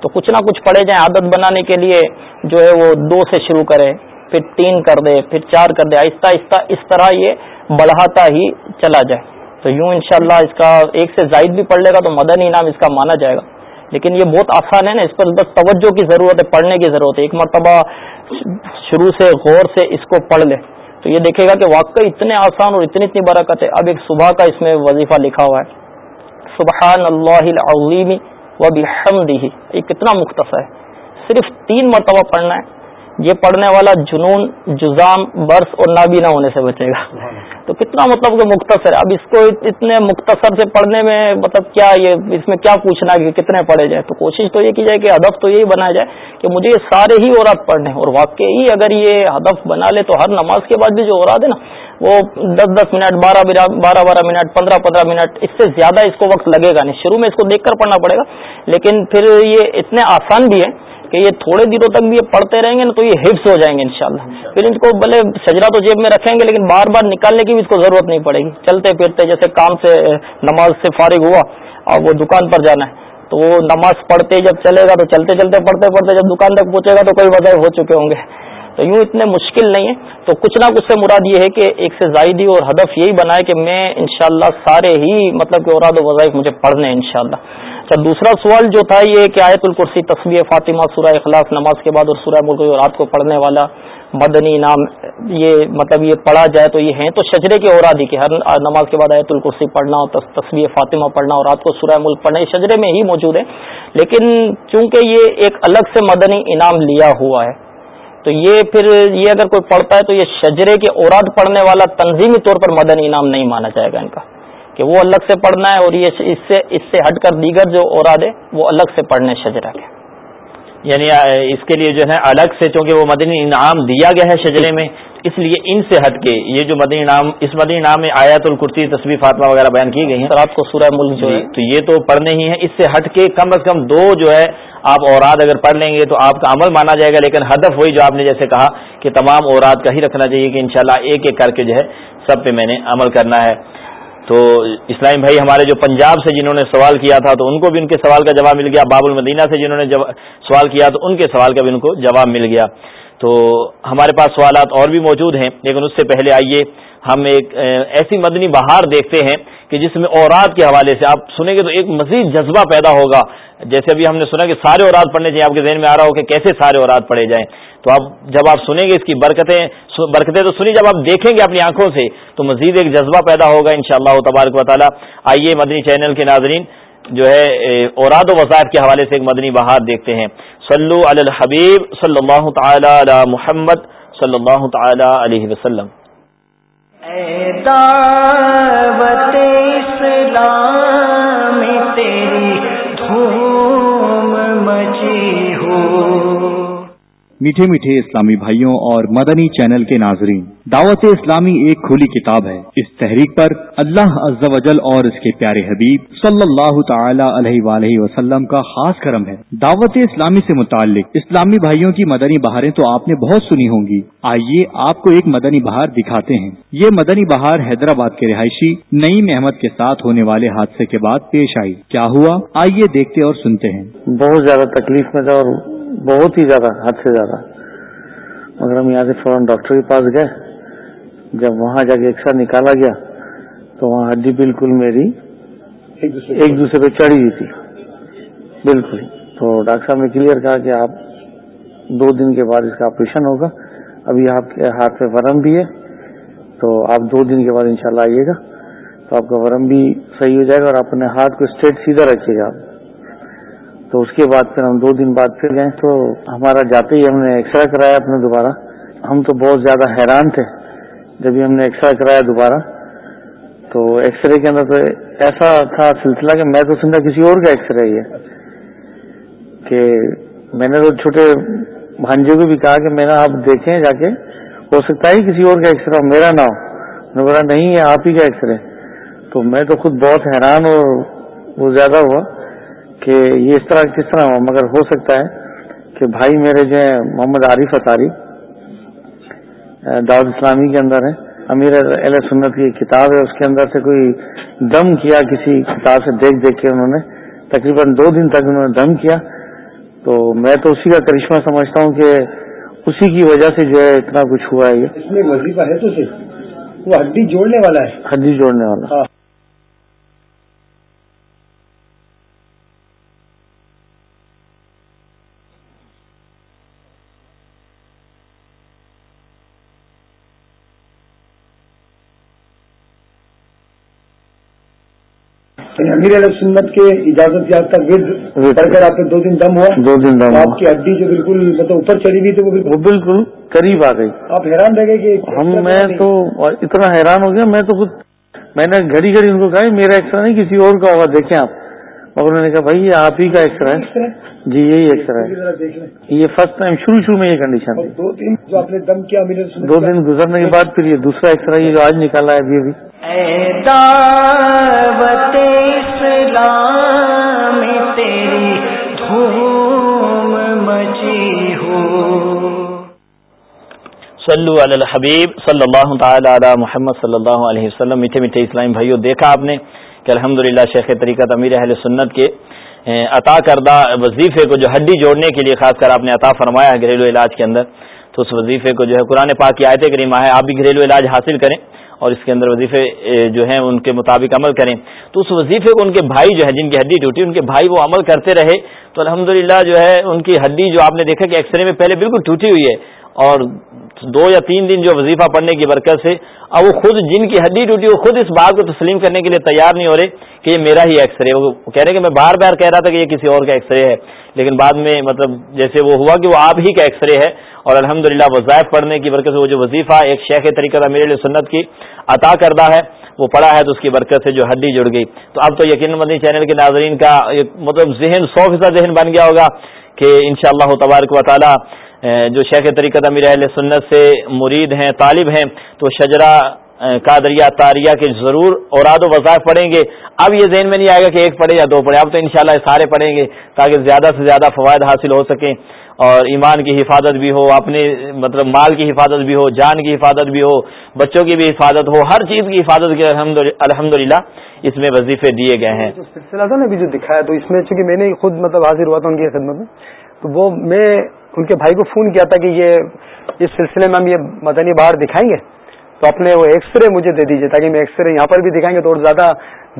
S2: تو کچھ نہ کچھ پڑھے جائیں عادت بنانے کے لیے، جو ہے وہ دو سے شروع کرے، پھر تین کر دے، پھر چار کر دے، آہستہ آہستہ اس طرح یہ بڑھاتا ہی چلا جائے۔ تو یوں انشاءاللہ اس کا ایک سے زائد بھی پڑھ لے گا تو مدنی انعام اس کا مانا جائے گا۔ لیکن یہ بہت آسان ہے نا، اس پر بس توجہ کی ضرورت ہے، پڑھنے کی ضرورت ہے۔ ایک مرتبہ شروع سے غور سے اس کو پڑھ لے۔ تو یہ دیکھے گا کہ واقعی اتنے آسان اور اتنی اتنی برکت ہے۔ اب ایک صبح کا اس میں وظیفہ لکھا ہوا ہے۔ سبحان اللہ العظیم وہ بھی یہ کتنا مختصر ہے۔ صرف تین مرتبہ پڑھنا ہے۔ یہ پڑھنے والا جنون جزام برس اور نابینا ہونے سے بچے گا۔ تو کتنا مطلب کہ مختصر اب اس کو اتنے مختصر سے پڑھنے میں مطلب کیا یہ اس میں کیا پوچھنا کہ کتنے پڑھے جائیں؟ تو کوشش تو یہ کی جائے کہ ہدف تو یہی بنایا جائے کہ مجھے یہ سارے ہی اوراد پڑھنے اور واقعی اگر یہ ہدف بنا لے تو ہر نماز کے بعد بھی جو اوراد ہے نا وہ دس دس منٹ بارہ بارہ بارہ منٹ پندرہ پندرہ منٹ اس سے زیادہ اس کو وقت لگے گا نہیں۔ شروع میں اس کو دیکھ کر پڑھنا پڑے گا لیکن پھر یہ اتنے آسان بھی ہے کہ یہ تھوڑے دنوں تک بھی یہ پڑھتے رہیں گے نا تو یہ حفظ ہو جائیں گے انشاءاللہ۔ پھر ان کو بھلے سجرا تو جیب میں رکھیں گے لیکن بار بار نکالنے کی بھی اس کو ضرورت نہیں پڑے گی۔ چلتے پھرتے جیسے کام سے نماز سے فارغ ہوا اور وہ دکان پر جانا ہے۔ تو وہ نماز پڑھتے جب چلے گا تو چلتے چلتے پڑھتے پڑھتے جب دکان تک پہنچے گا تو کوئی وجہ ہو چکے ہوں گے۔ تو یوں اتنے مشکل نہیں ہے۔ تو کچھ نہ کچھ سے مراد یہ ہے کہ ایک سے زائدی اور ہدف یہی بنائے کہ میں انشاءاللہ سارے ہی مطلب کہ اوراد و وظائف مجھے پڑھنے ان شاء اچھا دوسرا سوال جو تھا یہ کہ آیت الکرسی تصویر فاطمہ سورہ اخلاص نماز کے بعد اور سورہ ملک اور رات کو پڑھنے والا مدنی نام، یہ مطلب یہ پڑھا جائے تو یہ ہیں۔ تو شجرے کے اورادی کے، ہر نماز کے بعد آیت الکرسی پڑھنا اور تصویر فاطمہ پڑھنا اور رات کو سورہ ملک پڑھنا، یہ شجرے میں ہی موجود ہے لیکن چونکہ یہ ایک الگ سے مدنی انعام لیا ہوا ہے، تو یہ پھر یہ اگر کوئی پڑھتا ہے تو یہ شجرے کے اوراد پڑھنے والا تنظیمی طور پر مدنی انعام نہیں مانا جائے گا ان کا۔ کہ وہ الگ سے پڑھنا ہے اور یہ اس سے اس سے ہٹ کر دیگر جو اوراد ہے وہ الگ سے پڑھنے شجرا کے
S1: یعنی اس کے لیے جو ہے الگ سے چونکہ وہ مدنی انعام دیا گیا ہے شجرے میں اس لیے ان سے ہٹ کے یہ جو مدنی انعام اس مدنی انعام میں آیات الکرسی تصویر فاطمہ وغیرہ بیان کی گئی ہیں۔
S2: رات کو سورہ ملک جو ہے۔
S1: تو یہ تو پڑھنے ہی ہیں۔ اس سے ہٹ کے کم از کم دو جو ہے آپ اوراد اگر پڑھ لیں گے تو آپ کا عمل مانا جائے گا لیکن ہدف وہی جو آپ نے جیسے کہا کہ تمام اوراد کا ہی رکھنا چاہیے کہ انشاءاللہ ایک ایک کر کے جو ہے سب پہ میں نے عمل کرنا ہے۔ تو اسلام بھائی ہمارے جو پنجاب سے جنہوں نے سوال کیا تھا تو ان کو بھی ان کے سوال کا جواب مل گیا باب المدینہ سے جنہوں نے سوال کیا تو ان کے سوال کا بھی ان کو جواب مل گیا۔ تو ہمارے پاس سوالات اور بھی موجود ہیں، لیکن اس سے پہلے آئیے، ہم ایک ایسی مدنی بہار دیکھتے ہیں کہ جس میں اوراد کے حوالے سے آپ سنیں گے تو ایک مزید جذبہ پیدا ہوگا۔ جیسے ابھی ہم نے سنا کہ سارے اوراد پڑھنے چاہیے، آپ کے ذہن میں آ رہا ہو کہ کیسے سارے اوراد پڑھے جائیں۔ تو اب جب آپ سنیں گے اس کی برکتیں برکتیں تو سنی، جب آپ دیکھیں گے اپنی آنکھوں سے، تو مزید ایک جذبہ پیدا ہوگا ان شاء اللہ تبارک و تعالیٰ۔ آئیے مدنی چینل کے ناظرین، جو ہے اوراد و وزاد کے حوالے سے ایک مدنی بہار دیکھتے ہیں۔ صلو علی الحبیب، صلی اللہ تعالی علی محمد، صلی اللہ تعالی علیہ وسلم۔ اسلام
S7: میٹھے میٹھے اسلامی بھائیوں اور مدنی چینل کے ناظرین، دعوت اسلامی ایک کھلی کتاب ہے۔ اس تحریک پر اللہ عز و جل اور اس کے پیارے حبیب صلی اللہ تعالی علیہ وآلہ وسلم کا خاص کرم ہے۔ دعوت اسلامی سے متعلق اسلامی بھائیوں کی مدنی بہاریں تو آپ نے بہت سنی ہوں گی۔ آئیے آپ کو ایک مدنی بہار دکھاتے ہیں۔ یہ مدنی بہار حیدرآباد کے رہائشی نئی احمد کے ساتھ ہونے والے حادثے کے بعد پیش آئی۔ کیا ہوا؟ آئیے دیکھتے اور سنتے ہیں۔
S8: بہت زیادہ تکلیف میں تھا اور بہت ہی زیادہ حد سے زیادہ۔ مگر ہم یہاں سے فوراً ڈاکٹر کے پاس گئے۔ جب وہاں جا کے ایکسرا نکالا گیا تو وہاں ہڈی بالکل میری ایک دوسرے پہ چڑھی ہوئی تھی۔ بالکل۔ تو ڈاکٹر صاحب نے کلیئر کہا کہ آپ دو دن کے بعد اس کا آپریشن ہوگا۔ ابھی آپ کے ہاتھ میں ورم بھی ہے۔ تو آپ دو دن کے بعد انشاءاللہ آئیے گا۔ تو آپ کا ورم بھی صحیح ہو جائے گا اور اپنے ہاتھ کو اسٹریٹ سیدھا رکھیے گا۔ آپ تو اس کے بعد پھر ہم دو دن بعد پھر گئے تو ہمارا جاتے ہی ہم نے ایکسرا کرایا اپنے دوبارہ۔ ہم تو بہت زیادہ حیران تھے جب ہم نے ایکسرا کرایا دوبارہ۔ تو ایکس رے کے اندر تو ایسا تھا سلسلہ کہ میں تو سمجھا کسی اور کا ایکس رے ہی ہے۔ کہ میں نے تو چھوٹے بھانجے کو بھی کہا کہ میرا آپ دیکھیں جا کے۔ ہو سکتا ہے کسی اور کا ایکس رے میرا نہ ہو۔ بولا نہیں ہے آپ ہی کا ایکس رے تو میں تو خود بہت حیران اور وہ زیادہ ہوا۔ کہ یہ اس طرح کس طرح ہو مگر ہو سکتا ہے کہ بھائی میرے جو ہیں محمد عارف اطاری دعوت اسلامی کے اندر ہے امیر علیہ سنت کی کتاب ہے اس کے اندر سے کوئی دم کیا کسی کتاب سے دیکھ دیکھ کے انہوں نے؟ تقریباً دو دن تک انہوں نے دم کیا۔ تو میں تو اسی کا کرشمہ سمجھتا ہوں کہ اسی کی وجہ سے جو ہے اتنا کچھ ہوا ہے یہ۔
S4: اس میں وظیفہ ہے تو وہ ہڈی جوڑنے والا ہے۔
S8: ہڈی جوڑنے والا ہاں
S4: یعنی امیر علیہ سنت کے اجازت یافتہ ورد پڑھ کر آپ کے دو دن دم ہوا.
S8: دو دن دم
S4: آپ کی ہڈی جو بالکل مطلب اوپر چڑھی ہوئی تھی
S8: وہ بالکل قریب آ گئی.
S4: آپ حیران رہ گئے کہ
S8: ہم میں تو اتنا حیران ہو گیا. میں تو خود میں نے گھڑی گھڑی ان کو کہا میرا ایکسرا نہیں کسی اور کا ہوگا دیکھیں آپ. اور انہوں نے کہا بھائی یہ آپ ہی کا ایکسرا ہے. جی یہی ایکسرا ہے. یہ فرسٹ ٹائم شروع شروع میں یہ کنڈیشن
S4: دو دن جو آپ نے دم کیا
S8: دو دن گزرنے کے بعد پھر یہ دوسرا ایکسرا یہ جو آج نکالا ہے ابھی ابھی
S1: تیری دھوم مچی ہو۔ صلو علی الحبیب صلی اللہ تعالی علی محمد صلی اللہ علیہ وسلم۔ میٹھے میٹھے اسلام بھائیو، دیکھا آپ نے کہ الحمدللہ شیخ طریقت امیر اہل سنت کے عطا کردہ وظیفے کو جو ہڈی جوڑنے کے لیے خاص کر آپ نے عطا فرمایا گھریلو علاج کے اندر۔ تو اس وظیفے کو جو ہے قرآن پاک کی آیت کریمہ ہے، آپ بھی گھریلو علاج حاصل کریں۔ اور اس کے اندر وظیفے جو ہیں، ان کے مطابق عمل کریں۔ تو اس وظیفے کو ان کے بھائی جو ہے جن کی ہڈی ٹوٹی، ان کے بھائی وہ عمل کرتے رہے۔ تو الحمدللہ جو ہے، ان کی ہڈی جو آپ نے دیکھا کہ ایکس رے میں پہلے بالکل ٹوٹی ہوئی ہے۔ اور دو یا تین دن جو وظیفہ پڑھنے کی برکت سے، اب وہ خود جن کی ہڈی ٹوٹی، وہ خود اس بات کو تسلیم کرنے کے لیے تیار نہیں ہو رہے کہ یہ میرا ہی ایکس رے وہ کہہ رہے کہ میں بار بار کہہ رہا تھا کہ یہ کسی اور کا ایکس رے ہے۔ لیکن بعد میں مطلب جیسے وہ ہوا کہ وہ آپ ہی کا ایکس رے ہے اور الحمد للہ وظائف پڑھنے کی برکت سے وہ جو وظیفہ ایک شیخ طریقہ تھا میرے سنت کی عطا کردہ ہے، وہ پڑا ہے تو اس کی برکت سے جو ہڈی جڑ گئی۔ تو اب تو یقین مدنی چینل کے ناظرین کا مطلب ذہن سو فیصد ذہن بن گیا ہوگا کہ ان شاء اللہ تبارک و تعالیٰ جو شیخ طریقہ امیر اہل سنت سے مرید ہیں، طالب ہیں، تو شجرا قادریہ تاریہ کے ضرور اوراد و وظائف پڑھیں گے۔ اب یہ ذہن میں نہیں آئے گا کہ ایک پڑھے یا دو پڑھے، اب تو انشاءاللہ سارے پڑھیں گے تاکہ زیادہ سے زیادہ فوائد حاصل ہو سکیں۔ اور ایمان کی حفاظت بھی ہو اپنے مطلب مال کی حفاظت بھی ہو، جان کی حفاظت بھی ہو، بچوں کی بھی حفاظت ہو، ہر چیز کی حفاظت کی الحمد للہ اس میں وظیفے دیے گئے ہیں۔
S4: سلسلہ تھا نا ابھی جو دکھایا، تو اس میں چونکہ میں نے خود مطلب حاضر ہوا تھا ان کی خدمت میں، تو وہ میں ان کے بھائی کو فون کیا تھا کہ یہ، اس سلسلے میں ہم یہ مدنی باہر دکھائیں گے، تو اپنے وہ ایکس رے مجھے دے دیجیے تاکہ میں ایکس رے یہاں پر بھی دکھائیں گے، تو اور زیادہ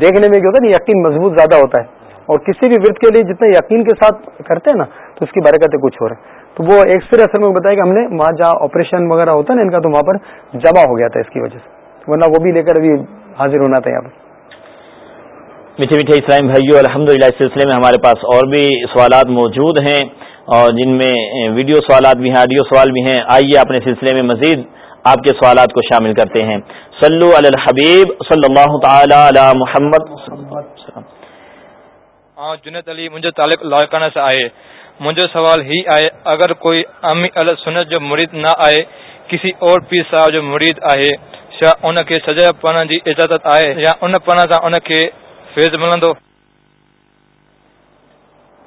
S4: دیکھنے میں کیا ہوتا ہے نا، یقین مضبوط زیادہ ہوتا ہے۔ اور کسی بھی ورد کے لیے جتنے یقین کے ساتھ کرتے ہیں نا تو اس کی برکتیں کچھ ہو رہے ہیں تو وہ ایکس رے اثر میں بتایا کہ ہم نے وہاں جہاں آپریشن وغیرہ ہوتا ہے نا ان کا تو وہاں پر جمع ہو گیا تھا اس کی وجہ سے۔ ورنہ وہ بھی لے کر ابھی حاضر ہونا تھا یہاں پر۔
S1: میٹھے میٹھے اسلام بھائیو الحمد للہ اس سلسلے میں ہمارے پاس اور بھی سوالات موجود ہیں۔ اور جن میں ویڈیو سوالات بھی ہیں آڈیو سوال بھی ہیں آئیے اپنے سلسلے میں مزید آپ کے سوالات کو شامل کرتے ہیں۔ صلو علی الحبیب صلی اللہ تعالی علی محمد۔
S9: ہاں جنید علی مجھے تعلق لاکانہ سے آئے۔ مجھے سوال ہی آئے اگر کوئی امی السنت جو مرید نہ آئے کسی اور پیر صاحب جو مرید آئے یا ان کے سجا پانا کی اجازت آئے یا ان پانا کا ان کے فیض ملندو؟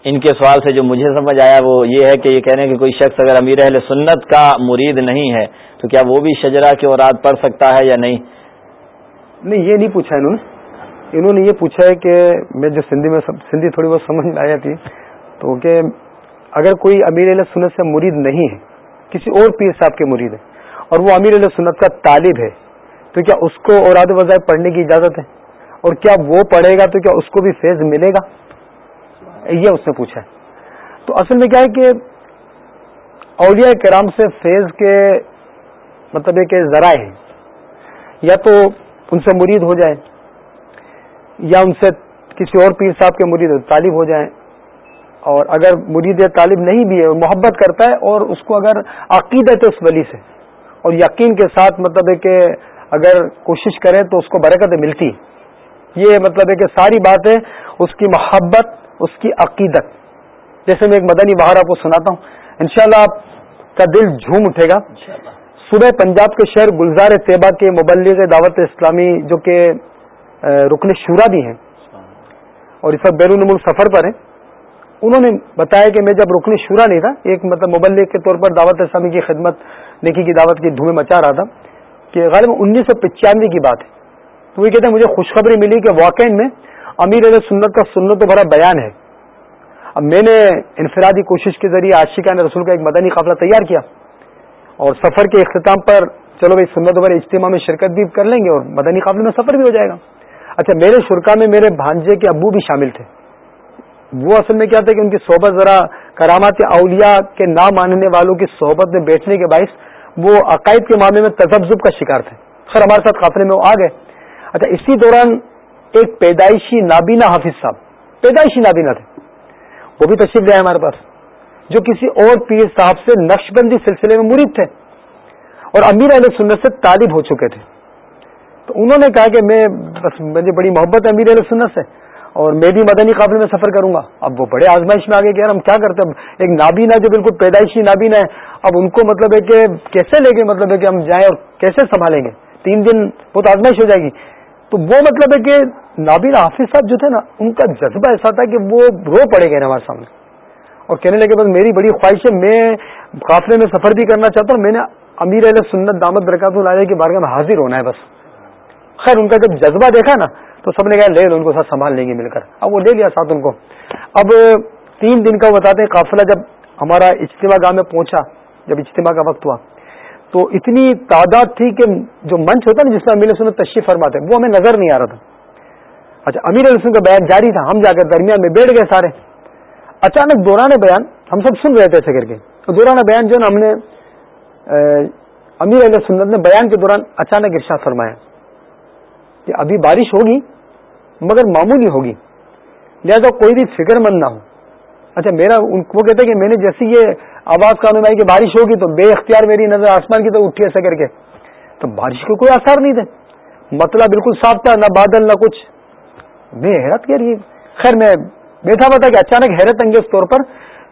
S1: ان کے سوال سے جو مجھے سمجھ آیا وہ یہ ہے کہ یہ کہہ رہے ہیں کہ کوئی شخص اگر امیر اہل سنت کا مرید نہیں ہے تو کیا وہ بھی شجرا کی اوراد پڑھ سکتا ہے یا نہیں؟
S4: نہیں یہ نہیں پوچھا انہوں نے۔ انہوں نے یہ پوچھا ہے کہ میں جو سندھی میں سندھی تھوڑی بہت سمجھ میں آیا تھی تو کہ اگر کوئی امیر علیہ سنت سے مرید نہیں ہے، کسی اور پیر صاحب کے مرید ہے اور وہ امیر علیہ سنت کا طالب ہے، تو کیا اس کو اوراد وظائف پڑھنے کی اجازت ہے؟ اور کیا وہ پڑھے گا تو کیا اس کو بھی فیض ملے گا؟ یہ اس نے پوچھا ہے۔ تو اصل میں کیا ہے کہ اولیاء کرام سے فیض کے مطلب یہ کہ ذرائع ہیں۔ یا تو ان سے مرید ہو جائے یا ان سے کسی اور پیر صاحب کے مرید طالب ہو جائیں۔ اور اگر مرید طالب نہیں بھی ہے محبت کرتا ہے اور اس کو اگر عقیدت ہے اس ولی سے اور یقین کے ساتھ مطلب ہے کہ اگر کوشش کریں تو اس کو برکت ملتی۔ یہ مطلب ہے کہ ساری باتیں اس کی محبت اس کی عقیدت۔ جیسے میں ایک مدنی باہر آپ کو سناتا ہوں۔ انشاءاللہ شاء آپ کا دل جھوم اٹھے گا۔ صبح پنجاب کے شہر گلزار طیبہ کے مبلغ دعوت اسلامی جو کہ رکن شورا بھی ہیں۔ اور اس وقت بیرون ملک سفر پر ہیں۔ انہوں نے بتایا کہ میں جب رکن شورا نہیں تھا، ایک مطلب مبلغ کے طور پر دعوت اسلامی کی خدمت، نیکی کی دعوت کی دھویں مچا رہا تھا کہ غالب انیس سو پچانوے کی بات ہے۔ تو وہ کہتے ہیں، مجھے خوشخبری ملی کہ واقع میں امیر علیہ سنت کا سنت و بھرا بیان ہے۔ اب میں نے انفرادی کوشش کے ذریعے عاشقہ نے رسول کا ایک مدنی قافلہ تیار کیا اور سفر کے اختتام پر چلو بھائی، سنت بھرے اجتماع میں شرکت بھی کر لیں گے اور مدنی قافلے میں سفر بھی ہو جائے گا۔ اچھا میرے شرکا میں میرے بھانجے کے ابو بھی شامل تھے۔ وہ اصل میں کیا تھا کہ ان کی صحبت ذرا کرامات اولیاء کے نہ ماننے والوں کی صحبت میں بیٹھنے کے باعث وہ عقائد کے معاملے میں تجزب کا شکار تھے۔ خیر، ہمارے ساتھ قافلے میں وہ آ گئے۔ اچھا اسی دوران ایک پیدائشی نابینا حافظ صاحب، پیدائشی نابینا تھے۔ وہ بھی تشریف لے ہمارے پاس، جو کسی اور پیر صاحب سے نقش بندی سلسلے میں مرید تھے اور امیر علیہ سنت سے طالب ہو چکے تھے۔ تو انہوں نے کہا کہ میں، بس مجھے بڑی محبت ہے امیر علیہ سنت سے۔ اور میں بھی مدنی قابل میں سفر کروں گا۔ اب وہ بڑے آزمائش میں آگے کہ یار ہم کیا کرتے ہیں؟ ایک نابینا جو بالکل پیدائشی نابینا ہے، اب ان کو مطلب ہے کہ کیسے لے کے مطلب ہے کہ ہم جائیں اور کیسے سنبھالیں گے؟ تین دن بہت آزمائش ہو جائے گی۔ تو وہ مطلب ہے کہ نابینا حافظ صاحب جو تھے نا، ان کا جذبہ ایسا تھا کہ وہ رو پڑے گئے ہمارے سامنے۔ اور کہنے لگے، بس میری بڑی خواہش ہے، میں قافلے میں سفر بھی کرنا چاہتا ہوں، میں نے امیر علیہ سنت دامت برکات اللہ کے بارے میں حاضر ہونا ہے بس۔ خیر، ان کا جب جذبہ دیکھا نا تو سب نے کہا لے لو، ان کو ساتھ سنبھال لیں گے مل کر۔ اب وہ لے لیا ساتھ ان کو۔ اب تین دن کا بتاتے ہیں، قافلہ جب ہمارا اجتماع گاہ میں پہنچا، جب اجتماع کا وقت ہوا، تو اتنی تعداد تھی کہ جو منچ ہوتا نا جس میں امیر سنت تشریف فرماتے وہ ہمیں نظر نہیں آ رہا تھا۔ اچھا امیر علیہ کا بیان جاری تھا، ہم جا کر درمیان میں بیٹھ گئے سارے۔ اچانک دوران بیان، ہم سب سن رہے تھے ایسے کر کے۔ تو دوران بیان جو نا، ہم نے امیر علیہ سنت نے بیان کے دوران اچانک ارشاد فرمایا کہ ابھی بارش ہوگی۔ مگر معمولی ہوگی۔ لہذا کوئی بھی فکر مند نہ ہو۔ اچھا میرا وہ کہتے ہیں کہ میں نے جیسی یہ آواز کا آئی کہ بارش ہوگی تو بے اختیار میری نظر آسمان کی تو اٹھی ایسے کر کے۔ تو بارش کو کوئی آثار نہیں تھے مطلب بالکل صاف تھا، نہ بادل، نہ کچھ۔ بے حیرت کہہ رہی۔ خیر، میں بیٹھا ہوا تھا کہ اچانک حیرت انگیز طور پر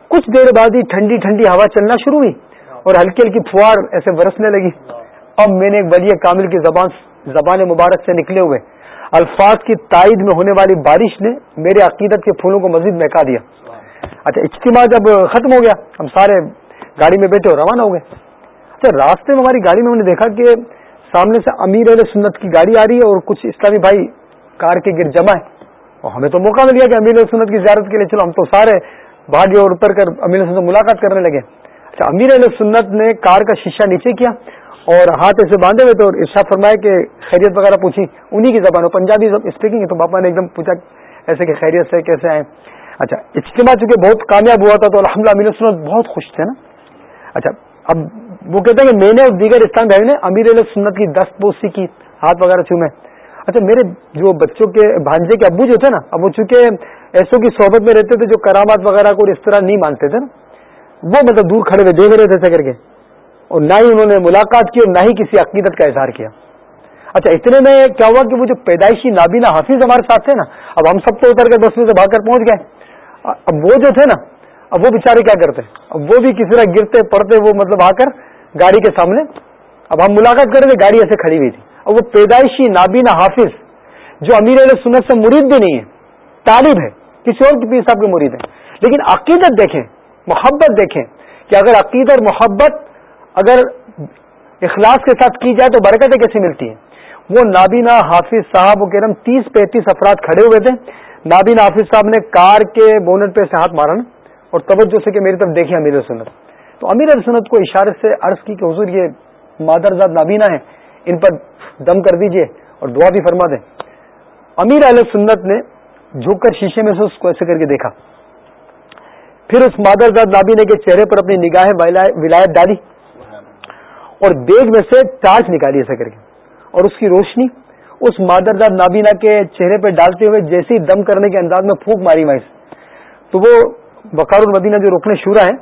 S4: کچھ دیر بعد ہی ٹھنڈی ٹھنڈی ہوا چلنا شروع ہوئی اور ہلکی ہلکی پھوار ایسے برسنے لگی۔ اب میں نے ایک ولی کامل کی زبان زبان مبارک سے نکلے ہوئے۔ الفاظ کی تائید میں ہونے والی بارش نے میرے عقیدت کے پھولوں کو مزید مہکا دیا۔ اچھا اجتماع جب ختم ہو گیا، ہم سارے گاڑی میں بیٹھے اور روانہ ہو گئے۔ اچھا راستے میں ہماری گاڑی میں ہم نے دیکھا کہ سامنے سے امیر علیہ سنت کی گاڑی آ رہی ہے اور کچھ اسلامی بھائی کار کے گر جمع ہے اور ہمیں تو موقع مل گیا کہ امیر علیہ سنت کی زیارت کے لیے چلو، ہم تو سارے بھاگے اور اتر کر امیر سنت ملاقات کرنے لگے۔ اچھا امیر علیہ سنت نے کار کا شیشہ نیچے کیا۔ اور ہاتھ ایسے باندھے ہوئے تھے اور ارشاد فرمایا کہ خیریت وغیرہ پوچھی انہیں کی زبان پنجابی اسپیکنگ ہے تو باپا نے ایک دم پوچھا ایسے کہ خیریت سے کیسے آئے۔ اچھا اجتماع چونکہ بہت کامیاب ہوا تھا تو الحمد للہ امیر سنت بہت خوش تھے نا۔ اچھا اب وہ کہتے ہیں کہ میں نے اور دیگر اسلام بھائی نے امیر علیہ سنت کی دست بوسی کی، ہاتھ وغیرہ چومے اچھا میرے جو بچوں کے بھانجے کے ابو جو تھے نا، اب وہ چونکہ ایسوں کی صحبت میں رہتے تھے جو کرامات وغیرہ کو اس طرح نہیں مانتے تھے نا، وہ مطلب دور کھڑے ہوئے دیکھ رہے تھے کر کے۔ اور نہ ہی انہوں نے ملاقات کی اور نہ ہی کسی عقیدت کا اظہار کیا۔ اچھا اتنے میں کیا ہوا کہ وہ جو پیدائشی نابینا حافظ ہمارے ساتھ تھے نا، اب ہم سب تو اتر کے بس میں سے بھاگ کر پہنچ گئے۔ اب وہ جو تھے نا، اب وہ بےچارے کیا کرتے؟ اب وہ بھی کسی طرح گرتے، پڑتے، وہ مطلب آ کر گاڑی کے سامنے۔ اب ہم ملاقات کر رہے تھے، گاڑی ایسے کھڑی ہوئی تھی۔ اور وہ پیدائشی نابینا حافظ، جو امیر علیہ سنت سے مرید بھی نہیں ہے، طالب ہے، کسی اور پیر صاحب کے مرید ہے۔ لیکن عقیدت دیکھیں، محبت دیکھیں کہ اگر عقیدت محبت اگر اخلاص کے ساتھ کی جائے تو برکتیں کیسے ملتی ہیں؟ وہ نابینا حافظ صاحب، وہ کہہ رہے تیس پینتیس افراد کھڑے ہوئے تھے۔ نابین حافظ صاحب نے کار کے بونٹ پہ سے ہاتھ مارا اور توجہ سے کہ میری طرف امیر سنت۔ تو امیر سنت کو اشارت سے عرض کی کہ حضور یہ مادرزاد نابینا ہے ان پر دم کر دیجیے اور دعا بھی فرما دیں۔ امیر علیہ سنت نے جھک کر شیشے میں سے اس کو ایسے کر کے دیکھا۔ پھر اس مادر زاد نابینا کے چہرے پر اپنی نگاہیں ولایت ڈالی۔ اور بیگ میں سے ٹارچ نکالی ایسے کر کے اور اس کی روشنی، اس مادر زاد نابینا کے چہرے پہ ڈالتے ہوئے جیسے ہی دم کرنے کے انداز میں پھونک ماری وہیں تو وہ بکار المدینہ جو رکن شورا ہے،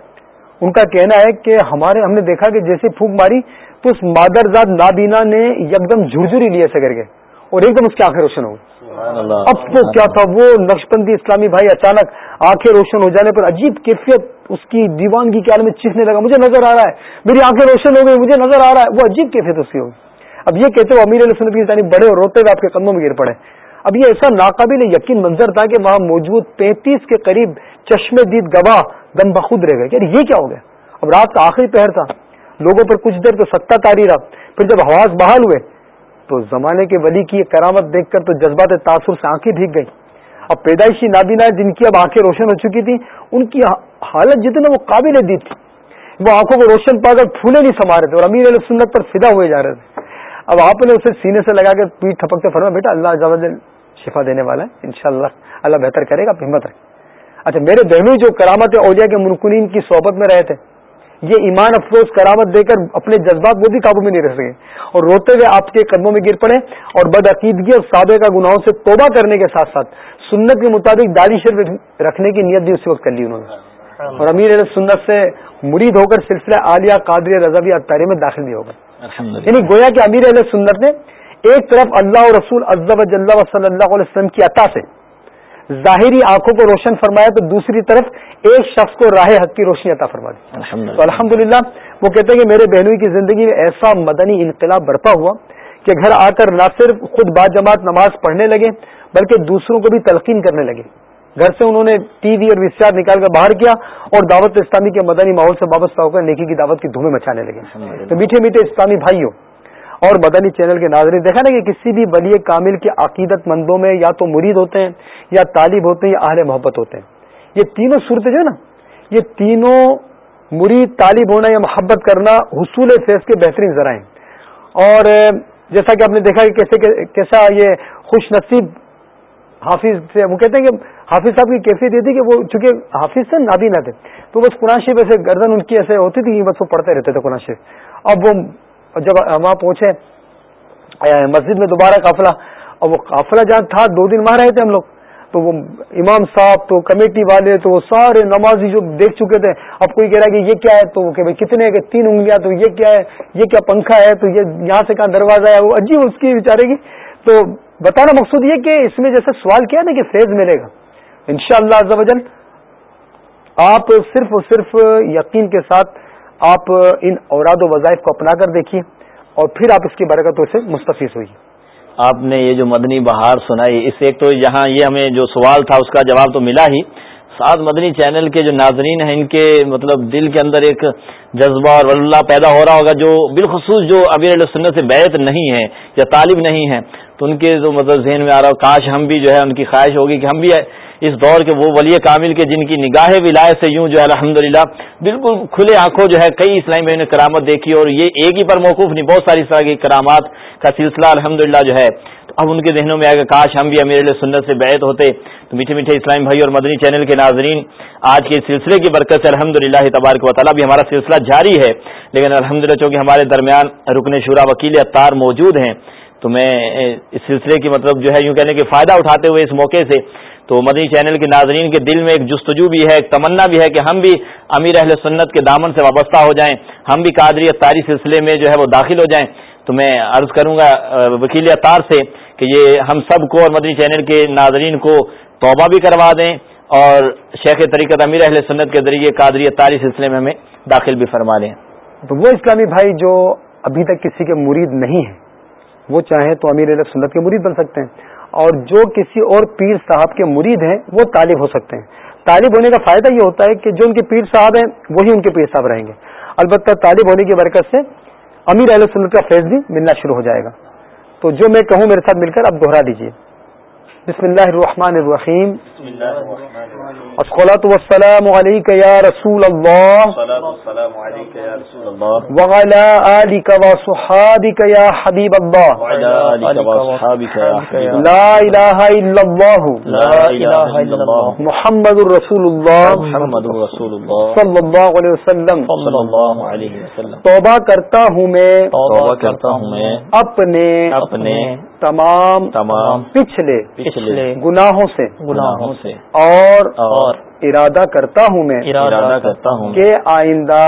S4: ان کا کہنا ہے کہ ہمارے، ہم نے دیکھا کہ جیسے پھونک ماری تو اس مادر زاد نابینا نے یکدم جھرجھری لی ایسے کر کے۔ اور ایک دم اس کی آنکھیں روشن ہو گئی۔ اب تو کیا تھا وہ نقش بندی اسلامی بھائی اچانک آنکھیں روشن ہو جانے پر عجیب کیفیت اس کی دیوان کی کیا میں چیخنے لگا، مجھے نظر آ رہا ہے، میری آنکھیں روشن ہو گئی، مجھے نظر آ رہا ہے، وہ عجیب کیفیت اس کی ہوگی اب یہ کہتے ہو امیر علیہ سنت کی بڑے اور روتے ہوئے آپ کے قدموں میں گر پڑے۔ اب یہ ایسا ناقابل یقین منظر تھا کہ وہاں موجود پینتیس کے قریب چشمے دید گواہ دم بخود رہ گئے۔ یعنی یہ کیا ہو گیا؟ اب رات کا آخری پہر تھا۔ لوگوں پر کچھ دیر تو ستا تاری رہا۔ پھر جب حواس بحال ہوئے تو زمانے کے ولی کی یہ کرامت دیکھ کر تو جذبات تاثر سے آنکھیں بھیگ گئی اب پیدائشی نابینا جن کی اب آنکھیں روشن ہو چکی تھی ان کی حالت جتنا وہ قابل دی تھی، وہ آنکھوں کو روشن پا کر پھولے نہیں سما رہے تھے اور امیر علیہ سنت پر فدا ہوئے جا رہے تھے۔ اب آپ نے اسے سینے سے لگا کے پیٹ تھپکتے فرما بیٹا، اللہ شفا دینے والا ہے، انشاءاللہ اللہ بہتر کرے گا ہمت رکھے اچھا میرے بہنوئی جو کرامت اولیاء کے منقنین کی صحبت میں رہے تھے یہ ایمان افروز کرامت دے کر اپنے جذبات وہ بھی قابو میں نہیں رہ سکے اور روتے ہوئے آپ کے قدموں میں گر پڑے اور بدعقیدگی اور سابے کا گناہوں سے توبہ کرنے کے ساتھ ساتھ سنت کے مطابق داڑھی شرف رکھنے کی نیت بھی اسی وقت کر لی انہوں نے۔ اور امیر علیہ سنت سے مرید ہو کر سلسلہ عالیہ قادری رضوی اطاری میں داخل بھی ہو گئے۔ یعنی گویا کہ امیر علیہ سنت نے ایک طرف اللہ اور رسول عزب و صلی اللہ علیہ وسلم کی عطا سے ظاہری آنکھوں کو روشن فرمایا تو دوسری طرف ایک شخص کو راہ حق کی روشنی عطا فرما دی۔ تو الحمد وہ کہتے ہیں کہ میرے بہنوئی کی زندگی میں ایسا مدنی انقلاب برپا ہوا کہ گھر آ کر نہ صرف خود با جماعت نماز پڑھنے لگے بلکہ دوسروں کو بھی تلقین کرنے لگے۔ گھر سے انہوں نے ٹی وی اور وسیات نکال کر باہر کیا اور دعوت اسلامی کے مدنی ماحول سے وابستہ ہو کر نیکی کی دعوت کی دھومیں مچانے لگے۔ تو میٹھے میٹھے اسلامی بھائیوں اور مدنی چینل کے ناظرین، دیکھا نا کہ کسی بھی ولی کامل کے عقیدت مندوں میں یا تو مرید ہوتے ہیں، یا طالب ہوتے ہیں، یا اہل محبت ہوتے ہیں۔ یہ تینوں صورتیں جو ہے نا، یہ تینوں مرید، طالب ہونا یا محبت کرنا حصول فیض کے بہترین ذرائع ہیں۔ اور جیسا کہ آپ نے دیکھا کہ کیسے کیسا یہ خوش نصیب حافظ سے وہ کہتے ہیں کہ حافظ صاحب کی کیفیت یہ تھی کہ وہ چونکہ حافظ سے نابینا تھے۔ تو بس قرآن شریف ایسے گردن ان کی ایسے ہوتی تھی، بس وہ پڑھتے رہتے تھے قرآن شریف۔ اب وہ اور جب وہاں پہنچے مسجد میں دوبارہ قافلہ؟ اور وہ قافلہ جہاں تھا، دو دن وہاں رہے تھے ہم لوگ۔ تو وہ امام صاحب، تو کمیٹی والے، تو وہ سارے نمازی جو دیکھ چکے تھے، اب کوئی کہہ رہا ہے کہ یہ کیا ہے؟ تو کہ کتنے کہ تین انگلیاں، تو یہ کیا ہے؟ یہ کیا پنکھا ہے؟ تو یہ یہاں سے کہاں دروازہ ہے؟ وہ عجیب اس کی بیچارے گی تو بتانا مقصود یہ کہ اس میں جیسے سوال کیا نا کہ فیض ملے گا۔ ان شاء اللہ آپ صرف اور صرف یقین کے ساتھ آپ ان اوراد و وظائف کو اپنا کر دیکھیے اور پھر آپ اس کی برکتوں سے مستفیض ہوئی
S1: آپ نے یہ جو مدنی بہار سنائی، اس ایک تو جہاں یہ ہمیں جو سوال تھا، اس کا جواب تو ملا ہی۔ ساتھ مدنی چینل کے جو ناظرین ہیں، ان کے مطلب دل کے اندر ایک جذبہ اور اللہ پیدا ہو رہا ہوگا، جو بالخصوص جو ابیر علیہ سنت سے بیت نہیں ہے یا طالب نہیں ہے تو ان کے جو مطلب ذہن میں آ رہا ہو کاش ہم بھی جو ہے ان کی خواہش ہوگی کہ ہم بھی اس دور کے وہ ولی کامل کے جن کی نگاہ ولایت سے یوں جو ہے الحمد بالکل کھلے آنکھوں جو ہے کئی اسلامی میں نے کرامت دیکھی اور یہ ایک ہی پر موقف نہیں، بہت ساری طرح کی کرامات کا سلسلہ الحمد جو ہے تو اب ان کے ذہنوں میں آئے گا کاش ہم بھی امیر سنت سے بیت ہوتے تو میٹھے میٹھے اسلام بھائی اور مدنی چینل کے ناظرین، آج کے سلسلے کی برکت سے الحمد للہ تبارک و تعالیٰ بھی ہمارا سلسلہ جاری ہے۔ لیکن الحمد للہ چونکہ ہمارے درمیان رکن شورا وکیل اطار موجود ہیں، تو میں اس سلسلے کی مطلب جو ہے یوں کہنے کے فائدہ اٹھاتے ہوئے اس موقع سے تو مدنی چینل کے ناظرین کے دل میں ایک جستجو بھی ہے، ایک تمنا بھی ہے کہ ہم بھی امیر اہل سنت کے دامن سے وابستہ ہو جائیں، ہم بھی قادری اتاری سلسلے میں جو ہے وہ داخل ہو جائیں۔ تو میں عرض کروں گا وکیل اطار سے کہ یہ ہم سب کو اور مدنی چینل کے ناظرین کو توبہ بھی کروا دیں اور شیخ طریقت امیر اہل سنت کے ذریعے قادری اتاری سلسلے میں ہمیں داخل بھی فرما دیں
S4: تو وہ اسلامی بھائی جو ابھی تک کسی کے مرید نہیں ہیں، وہ چاہیں تو امیر اہل سنت کے مرید بن سکتے ہیں۔ اور جو کسی اور پیر صاحب کے مرید ہیں، وہ طالب ہو سکتے ہیں۔ طالب ہونے کا فائدہ یہ ہوتا ہے کہ جو ان کے پیر صاحب ہیں، وہی ان کے پیر صاحب رہیں گے۔ البتہ طالب ہونے کی برکت سے امیر اہل سنت کا فیض بھی ملنا شروع ہو جائے گا۔ تو جو میں کہوں، میرے ساتھ مل کر آپ دوہرا دیجیے بسم اللہ الرحمن الرحیم۔ الصلاة والسلام عليك يا رسول الله.
S1: السلام عليك يا رسول الله.
S4: وعلى آلك وصحابك يا حبيب الله.
S1: وعلى آلك وأصحابك يا حبيب الله.
S4: لا إله إلا الله.
S1: لا إله إلا الله.
S4: محمد رسول الله.
S1: محمد رسول
S4: صلی اللہ علیہ وسلم.
S1: صلی اللہ علیہ وسلم.
S4: توبہ کرتا ہوں میں.
S1: توبہ کرتا ہوں میں.
S4: اپنے
S1: اپنے
S4: تمام
S1: تمام
S4: پچھلے
S1: پچھلے
S4: گناہوں سے
S1: گناہوں سے
S4: اور
S1: اور
S4: ارادہ کرتا ہوں میں
S1: ارادہ کرتا ہوں
S4: کہ آئندہ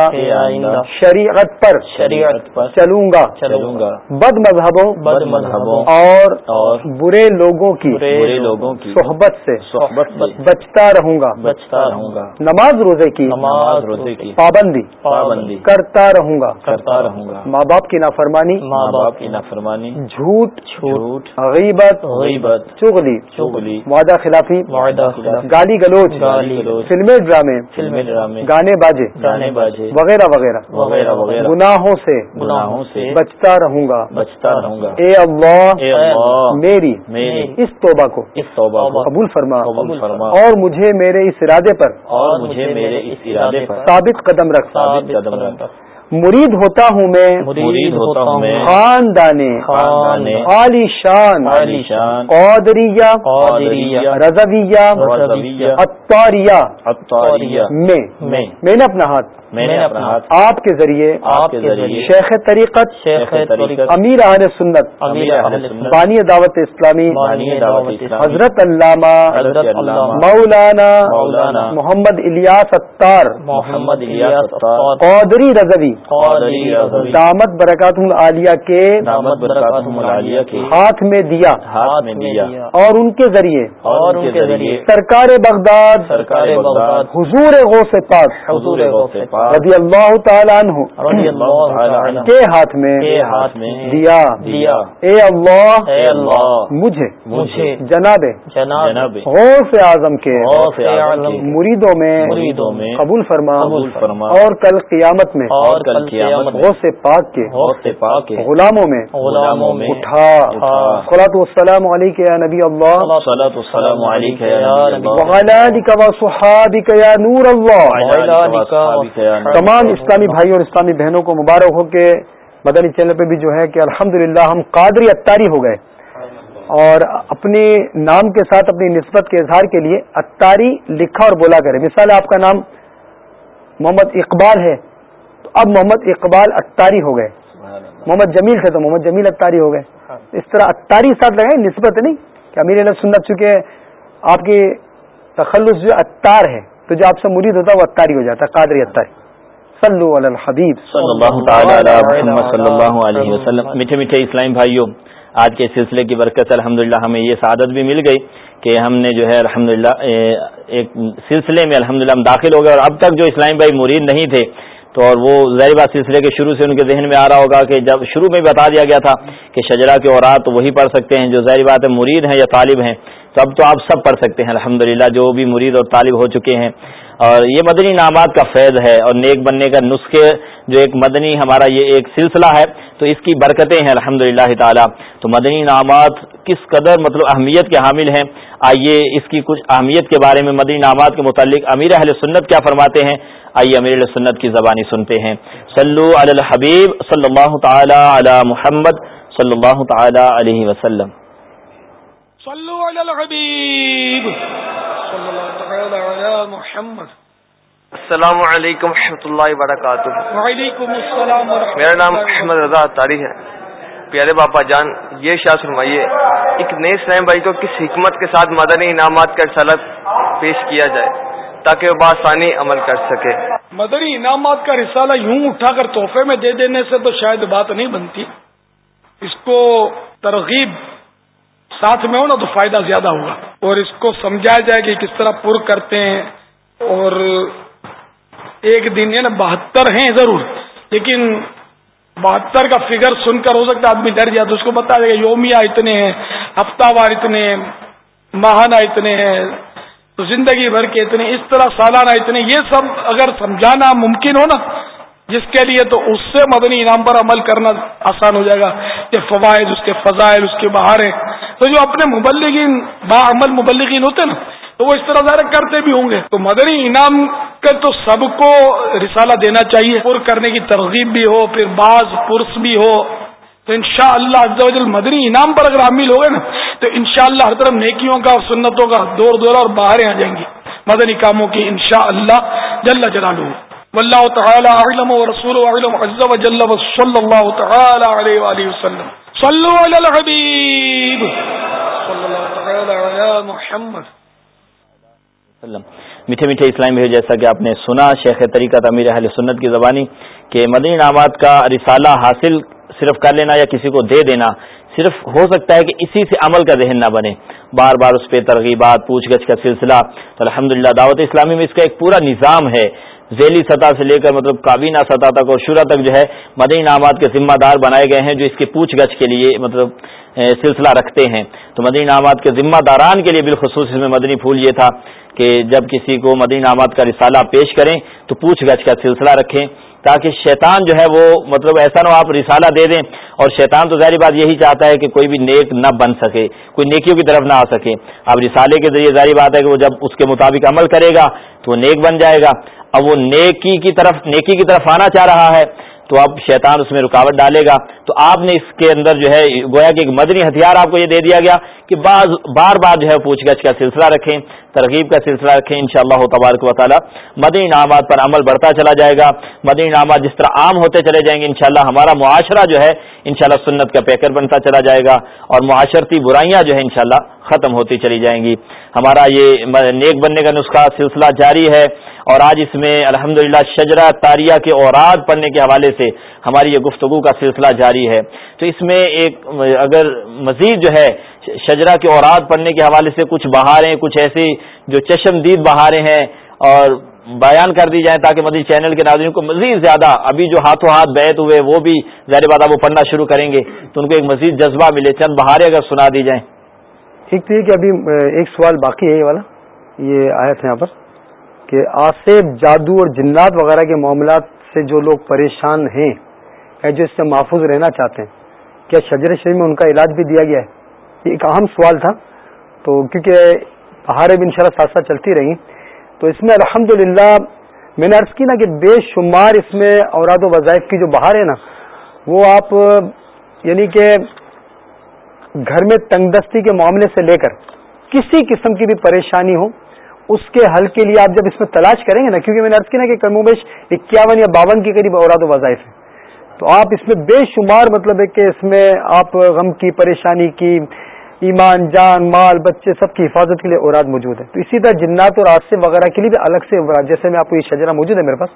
S4: شریعت پر
S1: شریعت پر
S4: چلوں گا۔
S1: چلوں گا۔
S4: بد مذہبوں
S1: بد مذہبوں
S4: اور
S1: اور
S4: برے لوگوں کی
S1: برے لوگوں کی
S4: صحبت سے
S1: صحبت سے
S4: بچتا رہوں گا۔
S1: بچتا رہوں گا۔
S4: نماز روزے کی
S1: نماز روزے کی
S4: پابندی
S1: پابندی
S4: کرتا رہوں گا۔
S1: کرتا رہوں گا۔
S4: ماں باپ کی نافرمانی
S1: ماں باپ کی نافرمانی
S4: جھوٹ
S1: جھوٹ
S4: غیبت
S1: غیبت
S4: چغلی
S1: چغلی
S4: وعدہ خلافی
S1: وعدہ خلافی
S4: گالی گلوچ۔
S1: گالی گلوچ
S4: فلمیں ڈرامے
S1: فلمیں ڈرامے۔
S4: گانے باجے
S1: گانے باجے۔
S4: وغیرہ وغیرہ۔
S1: وغیرہ وغیرہ۔
S4: گناہوں سے
S1: گناہوں سے
S4: بچتا رہوں گا۔
S1: بچتا رہوں گا۔
S4: اے اللہ میری۔ اس توبہ کو۔
S1: اس توبہ کو۔
S4: قبول فرما۔
S1: قبول فرما۔
S4: اور مجھے میرے اس ارادے پر۔
S1: اور مجھے میرے اس ارادے پر۔
S4: ثابت قدم رکھ۔
S1: ثابت قدم رکھ۔
S4: مرید ہوتا ہوں میں.
S1: مرید ہوتا ہوں میں.
S4: خاندانے.
S1: خاندانے.
S4: عالی شان. قادریہ. رضویہ. اطاریہ میں.
S1: میں.
S4: نے اپنا ہاتھ.
S1: میں نے اپنا ہاتھ.
S4: آپ کے ذریعے.
S1: آپ کے ذریعے.
S4: شیخ طریقت.
S1: شیخ طریقت.
S4: امیر اہل سنت. بانی دعوت اسلامی.
S1: بانی دعوت اسلامی.
S4: حضرت علامہ. مولانا.
S1: مولانا.
S4: محمد الیاس اتار.
S1: محمد الیاس
S4: قادری رضوی. دامت برکات العالیہ کے
S1: دامت برکاتہم العالیہ کے
S4: ہاتھ میں دیا.
S1: ہاتھ میں دیا.
S4: اور ان کے ذریعے.
S1: اور ان کے ذریعے.
S4: سرکار بغداد.
S1: سرکار بغداد.
S4: حضور غوث پاک.
S1: حضور غوث پاک.
S4: رضی اللہ تعالیٰ عنہ.
S1: رضی اللہ تعالی عنہ.
S4: کے ہاتھ میں
S1: کے ہاتھ میں
S4: دیا.
S1: دیا.
S4: اے اللہ.
S1: اے اللہ.
S4: مجھے.
S1: مجھے.
S4: جناب.
S1: جناب.
S4: غوث اعظم کے
S1: غوث اعظم
S4: مریدوں میں
S1: مریدوں میں
S4: قبول فرما.
S1: قبول فرما.
S4: اور کل قیامت میں
S1: اور کل قیامت
S4: غوث پاک کے
S1: غوث پاک کے
S4: غلاموں میں
S1: غلاموں میں
S4: اٹھا صلاۃ والسلام علیک یا نبی اللہ
S1: صلاۃ والسلام علیک یا نبی
S4: آلك وصحابك یا نور اللہ تمام اسلامی بھائی اور اسلامی بہنوں کو مبارک ہو کہ مدنی چینل پہ بھی جو ہے کہ الحمدللہ ہم قادری اتاری ہو گئے اور اپنے نام کے ساتھ اپنی نسبت کے اظہار کے لیے اتاری لکھا اور بولا کرے۔ مثال آپ کا نام محمد اقبال ہے۔ اب محمد اقبال اتاری ہو گئے۔ محمد جمیل تھے تو محمد جمیل اتاری ہو گئے۔ اس طرح اتاری ساتھ لگائیں نسبت نہیں کہ امیر علیہ سنت چونکہ آپ کی تخلص جو اتار ہے تو جو آپ سے مرید ہوتا ہے وہ اتاری ہو جاتا ہے قادری اتاری صلو علی الحبیب۔
S1: صلی اللہ تعالی علی محمد صلی اللہ علیہ وسلم۔ میٹھے میٹھے اسلام بھائیوں آج کے سلسلے کی برکت الحمدللہ ہمیں یہ سعادت بھی مل گئی کہ ہم نے جو ہے الحمدللہ ایک سلسلے میں الحمدللہ ہم داخل ہو گئے اور اب تک جو اسلام بھائی مرید نہیں تھے تو اور وہ ظاہر بات سلسلے کے شروع سے ان کے ذہن میں آ رہا ہوگا کہ جب شروع میں بتا دیا گیا تھا کہ شجرا کے اورات تو وہی پڑھ سکتے ہیں جو ظاہر بات ہے، مرید ہیں یا طالب ہیں، تو اب تو آپ سب پڑھ سکتے ہیں، الحمدللہ، جو بھی مرید اور طالب ہو چکے ہیں۔ اور یہ مدنی انعامات کا فیض ہے اور نیک بننے کا نسخے جو ایک مدنی ہمارا یہ ایک سلسلہ ہے، تو اس کی برکتیں ہیں الحمد للہ تعالیٰ۔ تو مدنی انعامات کس قدر مطلب اہمیت کے حامل ہیں؟ آئیے اس کی کچھ اہمیت کے بارے میں مدنی انعامات کے متعلق امیر اہل سنت کیا فرماتے ہیں؟ آئیے امیر سنت کی زبانی سنتے ہیں۔ صلو علی الحبیب صلی اللہ تعالی علی محمد صلی اللہ تعالی علیہ وسلم۔
S3: صلو علی الحبیب صلی اللہ تعالی علی محمد۔
S6: السلام علیکم ورحمۃ اللہ وبرکاتہ۔
S3: وعلیکم السلام ورحمۃ
S6: میرا نام احمد رضا تاری ہے۔ پیارے باپا جان یہ شاہ فرمائیے ایک نئے اسلام بھائی کو کس حکمت کے ساتھ مدنی انعامات کا رسالت پیش کیا جائے؟ تاکہ وہ بآسانی عمل کر سکے۔
S3: مدنی انعامات کا رسالہ یوں اٹھا کر تحفے میں دے دینے سے تو شاید بات نہیں بنتی۔ اس کو ترغیب ساتھ میں ہو نا تو فائدہ زیادہ ہوگا۔ اور اس کو سمجھایا جائے کہ کس طرح پر کرتے ہیں۔ اور ایک دن ہے نا، بہتر ہیں ضرور۔ لیکن بہتر کا فگر سن کر ہو سکتا ہے، آدمی ڈر جائے تو اس کو بتا دے گا یومیہ اتنے ہیں، ہفتہ وار اتنے ماہانہ اتنے ہیں۔ تو زندگی بھر کے اتنے اس طرح سالانہ اتنے یہ سب اگر سمجھانا ممکن ہو نا، جس کے لیے تو اس سے مدنی انعام پر عمل کرنا آسان ہو جائے گا۔ یہ فوائد، اس کے فضائل، اس کے بہاریں تو جو اپنے مبلغین با عمل مبلغین ہوتے نا، تو وہ اس طرح ظاہر کرتے بھی ہوں گے۔ تو مدنی انعام کا تو سب کو رسالہ دینا چاہیے۔ پر کرنے کی ترغیب بھی ہو، پھر بعض پرس بھی ہو۔ تو ان شاء اللہ مدنی انعام پر اگر عامل ہو گئے نا تو ان شاء اللہ ہر طرف نیکیوں کا اور سنتوں کا دور دورہ اور باہر آ جائیں گی۔ مدنی کاموں کی ان شاء اللہ جل جلالہ۔ واللہ تعالی اعلم و رسول اعلم عز و جل و صلی اللہ تعالی علیہ وآلہ وسلم۔ صلو علی الحبیب۔ صلی اللہ تعالی علی محمد۔
S1: میٹھے میٹھے اسلام بھی جیسا کہ آپ نے سنا، شیخ طریقہ امیر اہل سنت کی زبانی، کہ مدنی نامات کا رسالہ حاصل صرف کر لینا یا کسی کو دے دینا صرف ہو سکتا ہے کہ اسی سے عمل کا ذہن نہ بنے۔ بار بار اس پہ ترغیبات، پوچھ گچھ کا سلسلہ۔ تو الحمد دعوت اسلامی میں اس کا ایک پورا نظام ہے۔ ذیلی سطح سے لے کر مطلب کابینہ سطح تک اور شرح تک جو ہے، مدنی نامات کے ذمہ دار بنائے گئے ہیں جو اس کی پوچھ گچھ کے لیے مطلب سلسلہ رکھتے ہیں۔ تو مدنی نامات کے ذمہ داران کے لیے بالخصوص اس میں مدنی پھول یہ تھا کہ جب کسی کو مدنی نامات کا رسالہ پیش کریں، تو پوچھ گچھ کا سلسلہ رکھیں۔ تاکہ شیطان جو ہے وہ مطلب ایسا نہ ہو آپ رسالہ دے دیں اور شیطان تو ظاہری بات یہی چاہتا ہے کہ کوئی بھی نیک نہ بن سکے، کوئی نیکیوں کی طرف نہ آ سکے۔ اب رسالے کے ذریعے ظاہری بات ہے کہ وہ جب اس کے مطابق عمل کرے گا تو وہ نیک بن جائے گا۔ اب وہ نیکی کی طرف، نیکی کی طرف آنا چاہ رہا ہے۔ تو اب شیطان اس میں رکاوٹ ڈالے گا۔ تو آپ نے اس کے اندر جو ہے، گویا کہ ایک مدنی ہتھیار آپ کو یہ دے دیا گیا کہ بعض بار بار جو ہے پوچھ گچھ کا سلسلہ رکھیں، ترغیب کا سلسلہ رکھیں ان شاء اللہ تبارک و تعالیٰ مدنی انعامات پر عمل بڑھتا چلا جائے گا۔ مدنی انعامات جس طرح عام ہوتے چلے جائیں گے، انشاءاللہ ہمارا معاشرہ جو ہے، انشاءاللہ سنت کا پیکر بنتا چلا جائے گا اور معاشرتی برائیاں جو ہے انشاءاللہ ختم ہوتی چلی جائیں گی۔ ہمارا یہ نیک بننے کا نسخہ سلسلہ جاری ہے۔ اور آج اس میں الحمد للہ شجرا تاریہ کے اوراد پڑھنے کے حوالے سے ہماری یہ گفتگو کا سلسلہ جاری ہے۔ تو اس میں ایک اگر مزید جو ہے شجرا کے اوراد پڑھنے کے حوالے سے کچھ بہاریں، کچھ ایسی جو چشم دید بہاریں ہیں اور بیان کر دی جائیں تاکہ مدی چینل کے ناظرین کو مزید زیادہ ابھی جو ہاتھوں ہاتھ بیت ہوئے وہ بھی ظاہر بات وہ پڑھنا شروع کریں گے۔ تو ان کو ایک مزید جذبہ ملے۔ چند بہاریں اگر سنا دی جائیں۔
S4: ٹھیک تھی کہ ابھی ایک سوال باقی ہے یہ والا، یہ آیا تھا یہاں پر۔ کہ آصف، جادو اور جنات وغیرہ کے معاملات سے جو لوگ پریشان ہیں، یا جو اس سے محفوظ رہنا چاہتے ہیں، کیا شجر شریف میں ان کا علاج بھی دیا گیا ہے؟ یہ ایک اہم سوال تھا۔ تو کیونکہ بہاریں بھی انشاءاللہ ساتھ ساتھ چلتی رہیں۔ تو اس میں الحمد میں نے عرض کی نا کہ بے شمار اس میں اوراد و وظائف کی جو بہار ہے نا، وہ آپ یعنی کہ گھر میں تنگ دستی کے معاملے سے لے کر کسی قسم کی بھی پریشانی ہو اس کے حل کے لیے آپ جب اس میں تلاش کریں گے نا، کیونکہ میں نے عرض کیا نا کہ کم و بیش اکیاون یا باون کے قریب اوراد و وظائف ہیں۔ تو آپ اس میں بے شمار مطلب ہے کہ اس میں آپ غم کی، پریشانی کی، ایمان، جان، مال، بچے، سب کی حفاظت کے لیے اوراد موجود ہے۔ تو اسی طرح جنات اور حادثے وغیرہ کے لیے بھی الگ سے اوراد، جیسے میں آپ کو یہ شجرا موجود ہے میرے پاس،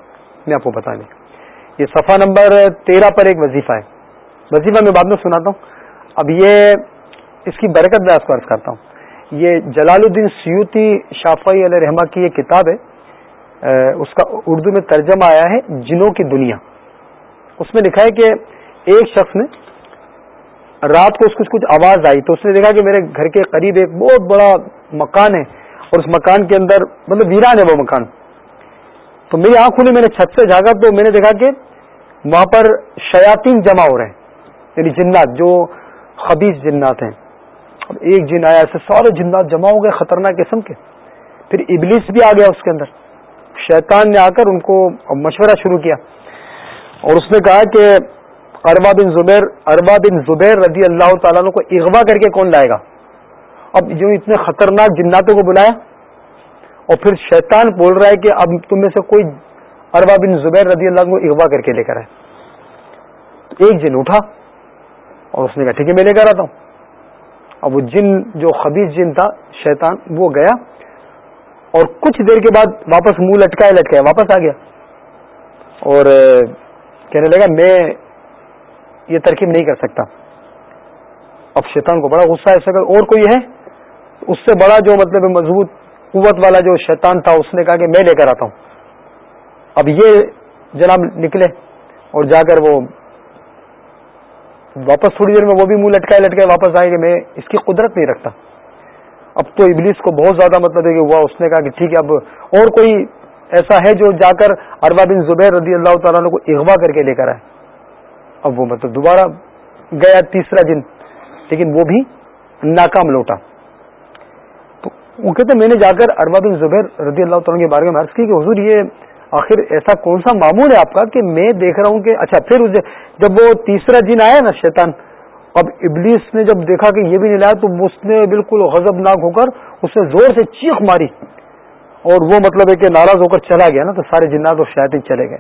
S4: میں آپ کو بتا دیں یہ صفحہ نمبر تیرہ پر ایک وظیفہ ہے۔ وظیفہ میں بعد میں سناتا ہوں۔ اب یہ اس کی برکت میں آپ کو عرض کرتا ہوں۔ یہ جلال الدین سیوتی شافعی علیہ رحمہ کی یہ کتاب ہے اس کا اردو میں ترجمہ آیا ہے، جنوں کی دنیا۔ اس میں لکھا ہے کہ ایک شخص نے رات کو اس کو کچھ آواز آئی تو اس نے دیکھا کہ میرے گھر کے قریب ایک بہت بڑا مکان ہے اور اس مکان کے اندر مطلب ویران ہے وہ مکان۔ تو میری آنکھ کھلی، میں نے چھت سے جھاگا تو میں نے دیکھا کہ وہاں پر شیاطین جمع ہو رہے ہیں یعنی جنات، جو خبیص جنات ہیں۔ اب ایک جن آیا، ایسے سارے جنات جمع ہو گئے خطرناک قسم کے۔ پھر ابلیس بھی آ گیا اس کے اندر۔ شیطان نے آ کر ان کو مشورہ شروع کیا۔ اور اس نے کہا کہ اربا بن زبیر اربا بن زبیر رضی اللہ تعالیٰ کو اغوا کر کے کون لائے گا؟ اب جو اتنے خطرناک جناتوں کو بلایا۔ اور پھر شیطان بول رہا ہے کہ اب تم میں سے کوئی اربا بن زبیر رضی اللہ کو اغوا کر کے لے کر آئے۔ ایک جن اٹھا اور اس نے کہا، ٹھیک ہے، میں لے کر آتا ہوں۔ اب وہ جن جو خبیص جن تھا، شیطان، وہ گیا اور کچھ دیر کے بعد واپس منہ لٹکائے لٹکائے، واپس آ گیا۔ اور کہنے لگا، میں یہ ترکیب نہیں کر سکتا۔ اب شیطان کو بڑا غصہ ایسا کر اور کوئی ہے؟ اس سے بڑا جو مطلب مضبوط قوت والا جو شیطان تھا، اس نے کہا کہ میں لے کر آتا ہوں۔ اب یہ جناب نکلے اور جا کر وہ واپس تھوڑی دیر میں وہ بھی منہ لٹکائے لٹکائے واپس آئے کہ میں اس کی قدرت نہیں رکھتا۔ اب تو ابلیس کو بہت زیادہ مطلب ہے کہ ہوا اس نے کہا کہ ٹھیک ہے، اب اور کوئی ایسا ہے جو جا کر اربا بن زبیر رضی اللہ تعالیٰ کو اغوا کر کے لے کر آئے۔ اب وہ مطلب دوبارہ گیا تیسرا دن لیکن وہ بھی ناکام لوٹا۔ تو وہ کہتے میں نے جا کر اربا بن زبیر رضی اللہ تعالیٰ کے بارے میں عرض کی کہ حضور یہ آخر ایسا کون سا معمول ہے آپ کا کہ میں دیکھ رہا ہوں کہ اچھا پھر جب وہ تیسرا جن آیا نا شیطان، اب ابلیس نے جب دیکھا کہ یہ بھی نہیں لایا تو اس نے بالکل غضب ناک ہو کر اس نے زور سے چیخ ماری اور وہ مطلب ہے کہ ناراض ہو کر چلا گیا نا، تو سارے جنات اور شاید چلے گئے۔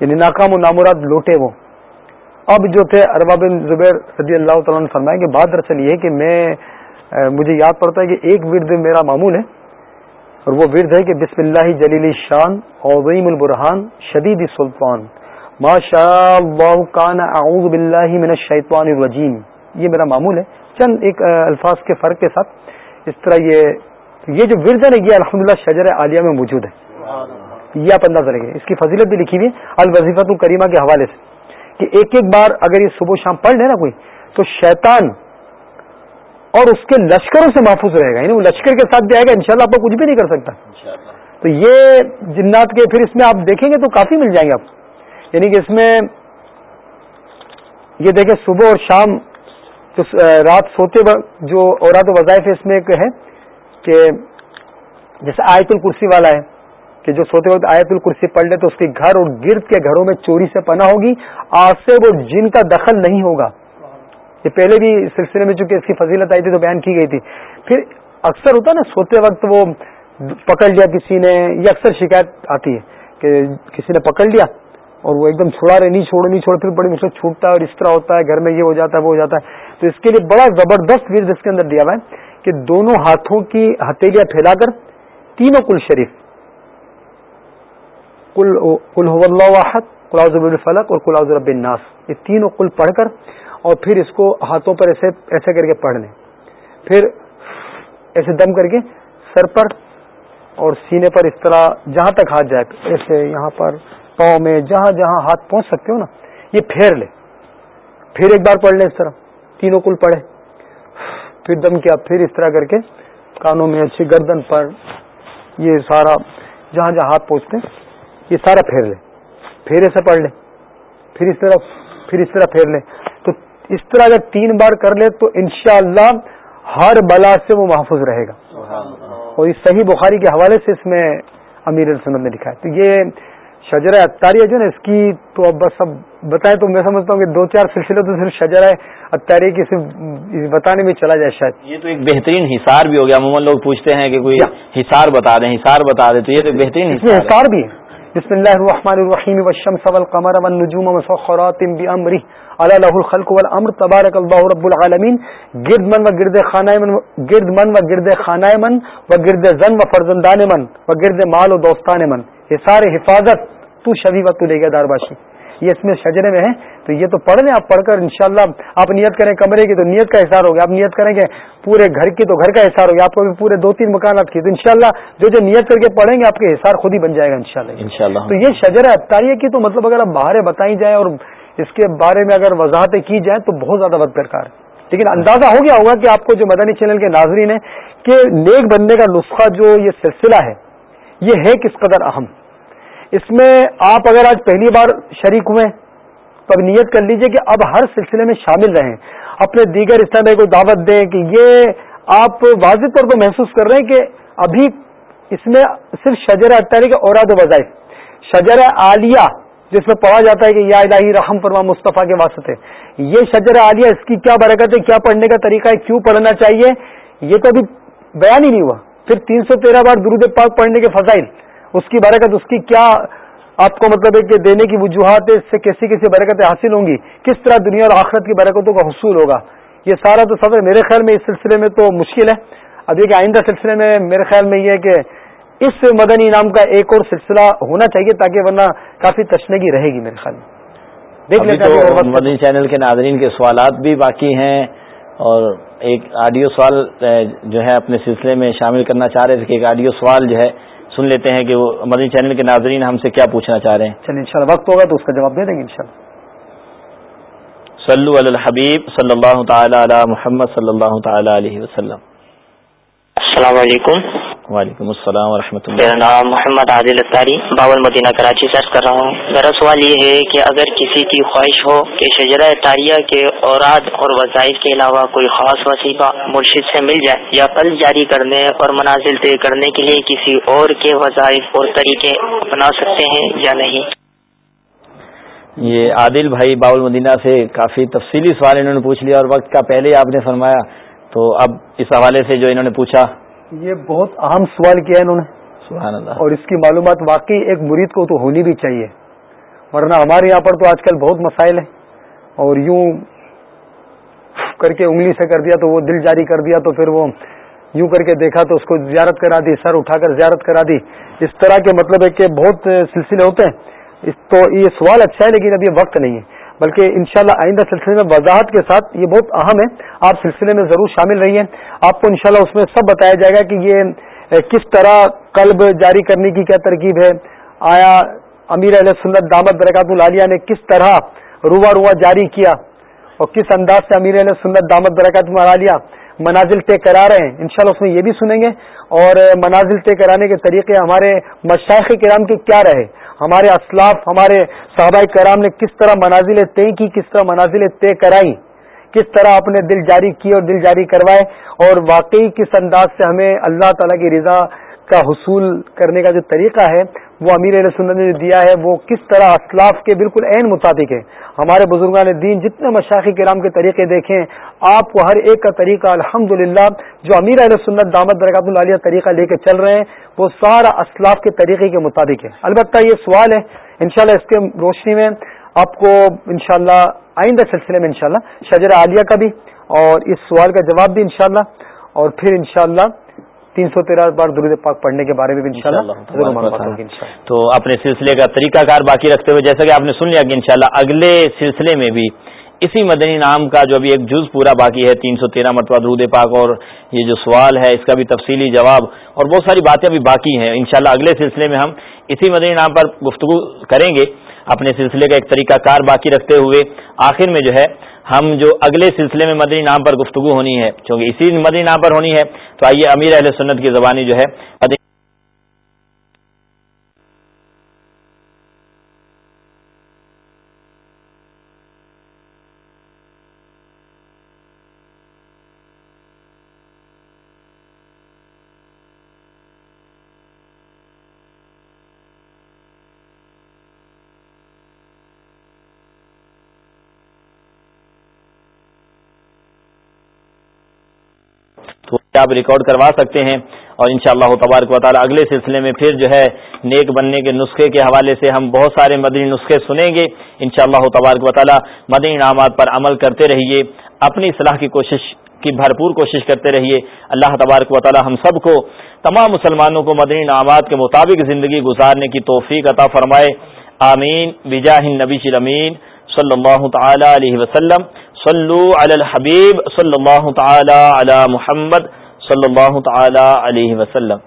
S4: یعنی ناکام و نامراد لوٹے وہ۔ اب جو تھے اربا بن زبیر رضی اللہ تعالیٰ نے فرمایا کہ بات دراصل یہ کہ میں مجھے یاد پڑتا ہے کہ ایک ورد میرا معمول ہے۔ اور وہ ورد ہے کہ بسم اللہ جلیل شان، عظیم البرحان شدید سلطان۔ ما شاء اللہ کان اعوذ باللہ من الشیطان الرجیم۔ یہ میرا معمول ہے۔ چند ایک الفاظ کے فرق کے ساتھ۔ اس طرح یہ یہ جو ورد ہے نا، یہ الحمد للہ شجر عالیہ میں موجود ہے۔ یہ آپ اندازہ لگے اس کی فضیلت بھی لکھی ہوئی الوظیفت الکریمہ کے حوالے سے کہ ایک ایک بار اگر یہ صبح شام پڑھ لے نا کوئی، تو شیطان اور اس کے لشکروں سے محفوظ رہے گا یعنی وہ لشکر کے ساتھ جائے گا انشاءاللہ آپ کو کچھ بھی نہیں کر سکتا۔ تو یہ جنات کے پھر اس میں آپ دیکھیں گے تو کافی مل جائیں گے آپ یعنی کہ اس میں یہ دیکھیں صبح اور شام تو رات سوتے وقت جو اورات وظائف اس میں ایک ہے کہ جیسے آیت الکرسی والا ہے کہ جو سوتے وقت آیت الکرسی پڑھ لے تو اس کے گھر اور گرد کے گھروں میں چوری سے پناہ ہوگی آج سے وہ جن کا دخل نہیں ہوگا۔ یہ پہلے بھی سلسلے میں چونکہ اس کی فضیلت آئی تھی تو بیان کی گئی تھی۔ پھر اکثر ہوتا ہے نا، سوتے وقت وہ پکڑ لیا کسی نے، یہ اکثر شکایت آتی ہے کہ کسی نے پکڑ لیا اور وہ ایک دم چھڑا رہے، نہیں چھوڑے نہیں چھوڑے، پھر بڑی مشکل چھوٹتا ہے اور اس طرح ہوتا ہے، گھر میں یہ ہو جاتا ہے، وہ ہو جاتا ہے۔ تو اس کے لیے بڑا زبردست ویز اس کے اندر دیا ہوا ہے کہ دونوں ہاتھوں کی ہتھیلیاں پھیلا کر تینوں کل شریف کل واحد کلاؤز الفلق اور کلاؤز رب الناس، یہ تینوں کل پڑھ کر اور پھر اس کو ہاتھوں پر ایسے ایسے کر کے پڑھ لیں پھر ایسے دم کر کے سر پر اور سینے پر اس طرح جہاں تک ہاتھ جائے، ایسے یہاں پر پاؤں میں جہاں جہاں ہاتھ پہنچ سکتے ہو نا، یہ پھیر لے۔ پھر ایک بار پڑھ لیں اس طرح، تینوں کل پڑھے۔ پھر دم کیا، پھر اس طرح کر کے کانوں میں اچھی گردن پر یہ سارا جہاں جہاں ہاتھ پہنچتے یہ سارا پھیر لے۔ پھر ایسے پڑھ لے۔ پھر اس طرح پھر اس طرح پھیر لے۔ اس طرح اگر تین بار کر لے تو انشاءاللہ ہر بلا سے وہ محفوظ رہے گا۔ اور اس صحیح بخاری کے حوالے سے اس میں امیر السنت نے لکھا ہے۔ تو یہ شجر اتاریہ جو نا اس کی تو اب بس اب بتائیں تو میں سمجھتا ہوں کہ دو چار سلسلے تو صرف شجر اتاریہ کی صرف بتانے میں چلا جائے شاید۔
S1: یہ تو ایک بہترین حصار بھی ہو گیا۔ عموماً لوگ پوچھتے ہیں کہ کوئی حصار بتا دیں حصار بتا دیں تو یہ تو بہترین
S4: حصار بھی ہے۔ بسم اللہ الرحمن الرحیم والشمس والقمر والنجوم مسخرات بامره الا له الخلق والامر تبارک اللہ رب العالمین گرد من و گرد خانہ من گرد من و گرد خانہ من و گرد زن و فرزندان من و گرد مال و دوستان من. یہ سارے حفاظت تو شبی و تو لے گیا دارباشی یہ اس میں شجرے میں ہے تو یہ تو پڑھ لیں آپ پڑھ کر انشاءاللہ آپ نیت کریں کمرے کی تو نیت کا احسار ہوگا۔ آپ نیت کریں گے پورے گھر کی تو گھر کا احسار ہوگا آپ کو بھی پورے دو تین مکانات کی تو انشاءاللہ جو جو نیت کر کے پڑھیں گے آپ کے احسار خود ہی بن جائے گا انشاءاللہ۔
S1: انشاءاللہ۔
S4: تو یہ شجر ابتاریہ کی تو مطلب اگر آپ باہر بتائی جائیں اور اس کے بارے میں اگر وضاحتیں کی جائیں تو بہت زیادہ بد درکار ہے۔ لیکن اندازہ ہو گیا ہوگا کہ آپ کو جو مدنی چینل کے ناظرین ہیں کہ نیک بننے کا نسخہ جو یہ سلسلہ ہے یہ ہے کس قدر اہم؟ اس میں آپ اگر آج پہلی بار شریک ہوئے تو اب نیت کر لیجیے کہ اب ہر سلسلے میں شامل رہیں، اپنے دیگر اس کو دعوت دیں کہ یہ آپ واضح طور پر محسوس کر رہے ہیں کہ ابھی اس میں صرف شجر اختاری کے اوراد وظائف۔ شجر عالیہ، جس میں پڑھا جاتا ہے کہ یا الہی رحم فرما مصطفیٰ کے واسطے۔ یہ شجر عالیہ، اس کی کیا برکت ہے، کیا پڑھنے کا طریقہ ہے، کیوں پڑھنا چاہیے؟ یہ تو ابھی بیان ہی نہیں ہوا۔ پھر تین سو تیرہ بار درود پاک پڑھنے کے فضائل۔ اس کی برکت اس کی کیا آپ کو مطلب ہے کہ دینے کی وجوہات اس سے کیسی کیسی برکتیں حاصل ہوں گی؟ کس طرح دنیا اور آخرت کی برکتوں کا حصول ہوگا؟ یہ سارا تو سفر میرے خیال میں اس سلسلے میں تو مشکل ہے۔ اب یہ کہ آئندہ سلسلے میں میرے خیال میں یہ ہے کہ اس مدنی انعام کا ایک اور سلسلہ ہونا چاہیے تاکہ ورنہ کافی تشنگی رہے گی میرے خیال میں۔
S1: دیکھ لیتے مدنی چینل کے ناظرین کے سوالات بھی باقی ہیں اور ایک آڈیو سوال جو ہے اپنے سلسلے میں شامل کرنا چاہ رہے تھے کہ ایک آڈیو سوال جو ہے سن لیتے ہیں کہ وہ مدنی چینل کے ناظرین ہم سے کیا پوچھنا چاہ رہے ہیں؟
S4: چلیے ان وقت ہوگا تو اس کا جواب دے دیں گے ان
S1: صلو علی الحبیب صلی اللہ تعالی علی محمد صلی اللہ تعالی علیہ وسلم۔
S6: السلام علیکم۔
S1: وعلیکم السلام ورحمۃ اللہ
S10: میرا نام محمد عادل اتاری باول مدینہ کراچی سے کر رہا ہوں۔ میرا سوال یہ ہے کہ اگر کسی کی خواہش ہو کہ شجرہ تاریہ کے اوراد اور وظائف کے علاوہ کوئی خاص وظیفہ مرشد سے مل جائے یا قلض جاری کرنے اور منازل طے کرنے کے لیے کسی اور کے وظائف اور طریقے اپنا سکتے ہیں یا نہیں؟
S1: یہ عادل بھائی باول مدینہ سے کافی تفصیلی سوال انہوں نے پوچھ لیا اور وقت کا پہلے آپ نے فرمایا تو اب اس حوالے سے جو انہوں نے پوچھا
S4: یہ بہت اہم سوال کیا ہے انہوں نے۔
S1: سبحان اللہ۔
S4: اور اس کی معلومات واقعی ایک مرید کو تو ہونی بھی چاہیے۔ ورنہ ہمارے یہاں پر تو آج کل بہت مسائل ہیں۔ اور یوں کر کے انگلی سے کر دیا تو وہ دل جاری کر دیا تو پھر وہ یوں کر کے دیکھا تو اس کو زیارت کرا دی سر اٹھا کر زیارت کرا دی۔ اس طرح کے مطلب ہے کہ بہت سلسلے ہوتے ہیں۔ تو یہ سوال اچھا ہے لیکن ابھی وقت نہیں ہے۔ بلکہ انشاءاللہ آئندہ سلسلے میں وضاحت کے ساتھ یہ بہت اہم ہے، آپ سلسلے میں ضرور شامل رہیے۔ آپ کو انشاءاللہ اس میں سب بتایا جائے گا کہ یہ کس طرح قلب جاری کرنے کی کیا ترکیب ہے۔ آیا امیر علیہ سنت دامت برکات العالیہ نے کس طرح روا روا جاری کیا اور کس انداز سے امیر علیہ سنت دامت برکات العالیہ منازل طے کرا رہے ہیں؟ انشاءاللہ اس میں یہ بھی سنیں گے۔ اور منازل طے کرانے کے طریقے ہمارے مشائق کرام کے کیا رہے؟ ہمارے اسلاف، ہمارے صحابہ کرام نے کس طرح منازل طے کی، کس طرح منازل طے کرائی، کس طرح اپنے دل جاری کیے اور دل جاری کروائے اور واقعی کس انداز سے ہمیں اللہ تعالیٰ کی رضا کا حصول کرنے کا جو طریقہ ہے وہ امیر علیہ سنت نے جو دیا ہے، وہ کس طرح اسلاف کے بالکل عین مطابق ہے ہمارے بزرگان دین جتنے مشاقی کرام کے طریقے دیکھیں، آپ کو ہر ایک کا طریقہ الحمد جو امیر علیہ سنت دامت درکات العالیہ طریقہ لے کے چل رہے ہیں، وہ سارا اسلاف کے طریقے کے مطابق ہے البتہ یہ سوال ہے، انشاءاللہ اس کے روشنی میں آپ کو انشاءاللہ آئندہ سلسلے میں انشاءاللہ شجر عالیہ کا بھی اور اس سوال کا جواب بھی انشاءاللہ اور پھر انشاءاللہ تین سو تیرہ بار درود پاک پڑھنے کے بارے میں بھی
S1: تو اپنے سلسلے کا طریقہ کار باقی رکھتے ہوئے جیسا کہ آپ نے سن لیا کہ انشاءاللہ اگلے سلسلے میں بھی اسی مدنی نام کا جو ابھی ایک جز پورا باقی ہے تین سو تیرہ مرتبہ درود پاک اور یہ جو سوال ہے اس کا بھی تفصیلی جواب اور بہت ساری باتیں ابھی باقی ہیں۔ انشاءاللہ اگلے سلسلے میں ہم اسی مدنی نام پر گفتگو کریں گے۔ اپنے سلسلے کا ایک طریقہ کار باقی رکھتے ہوئے آخر میں جو ہے ہم جو اگلے سلسلے میں مدنی نام پر گفتگو ہونی ہے، چونکہ اسی مدنی نام پر ہونی ہے، تو آئیے امیر اہل سنت کی زبانی جو ہے تو آپ ریکارڈ کروا سکتے ہیں اور ان شاء اللہ تبارک و تعالیٰ اگلے سلسلے میں پھر جو ہے نیک بننے کے نسخے کے حوالے سے ہم بہت سارے مدنی نسخے سنیں گے۔ ان شاء اللہ تبارک و تعالیٰ مدنی انعامات پر عمل کرتے رہیے، اپنی صلاح کی کوشش کی بھرپور کوشش کرتے رہیے۔ اللہ تبارک و تعالیٰ ہم سب کو تمام مسلمانوں کو مدنی انعامات کے مطابق زندگی گزارنے کی توفیق عطا فرمائے۔ آمین۔ بجاہ نبی امین صلی اللہ تعالی علیہ وسلم۔ صلو علی الحبیب صلی اللہ تعالی علی محمد صلی اللہ تعالی علیہ وسلم.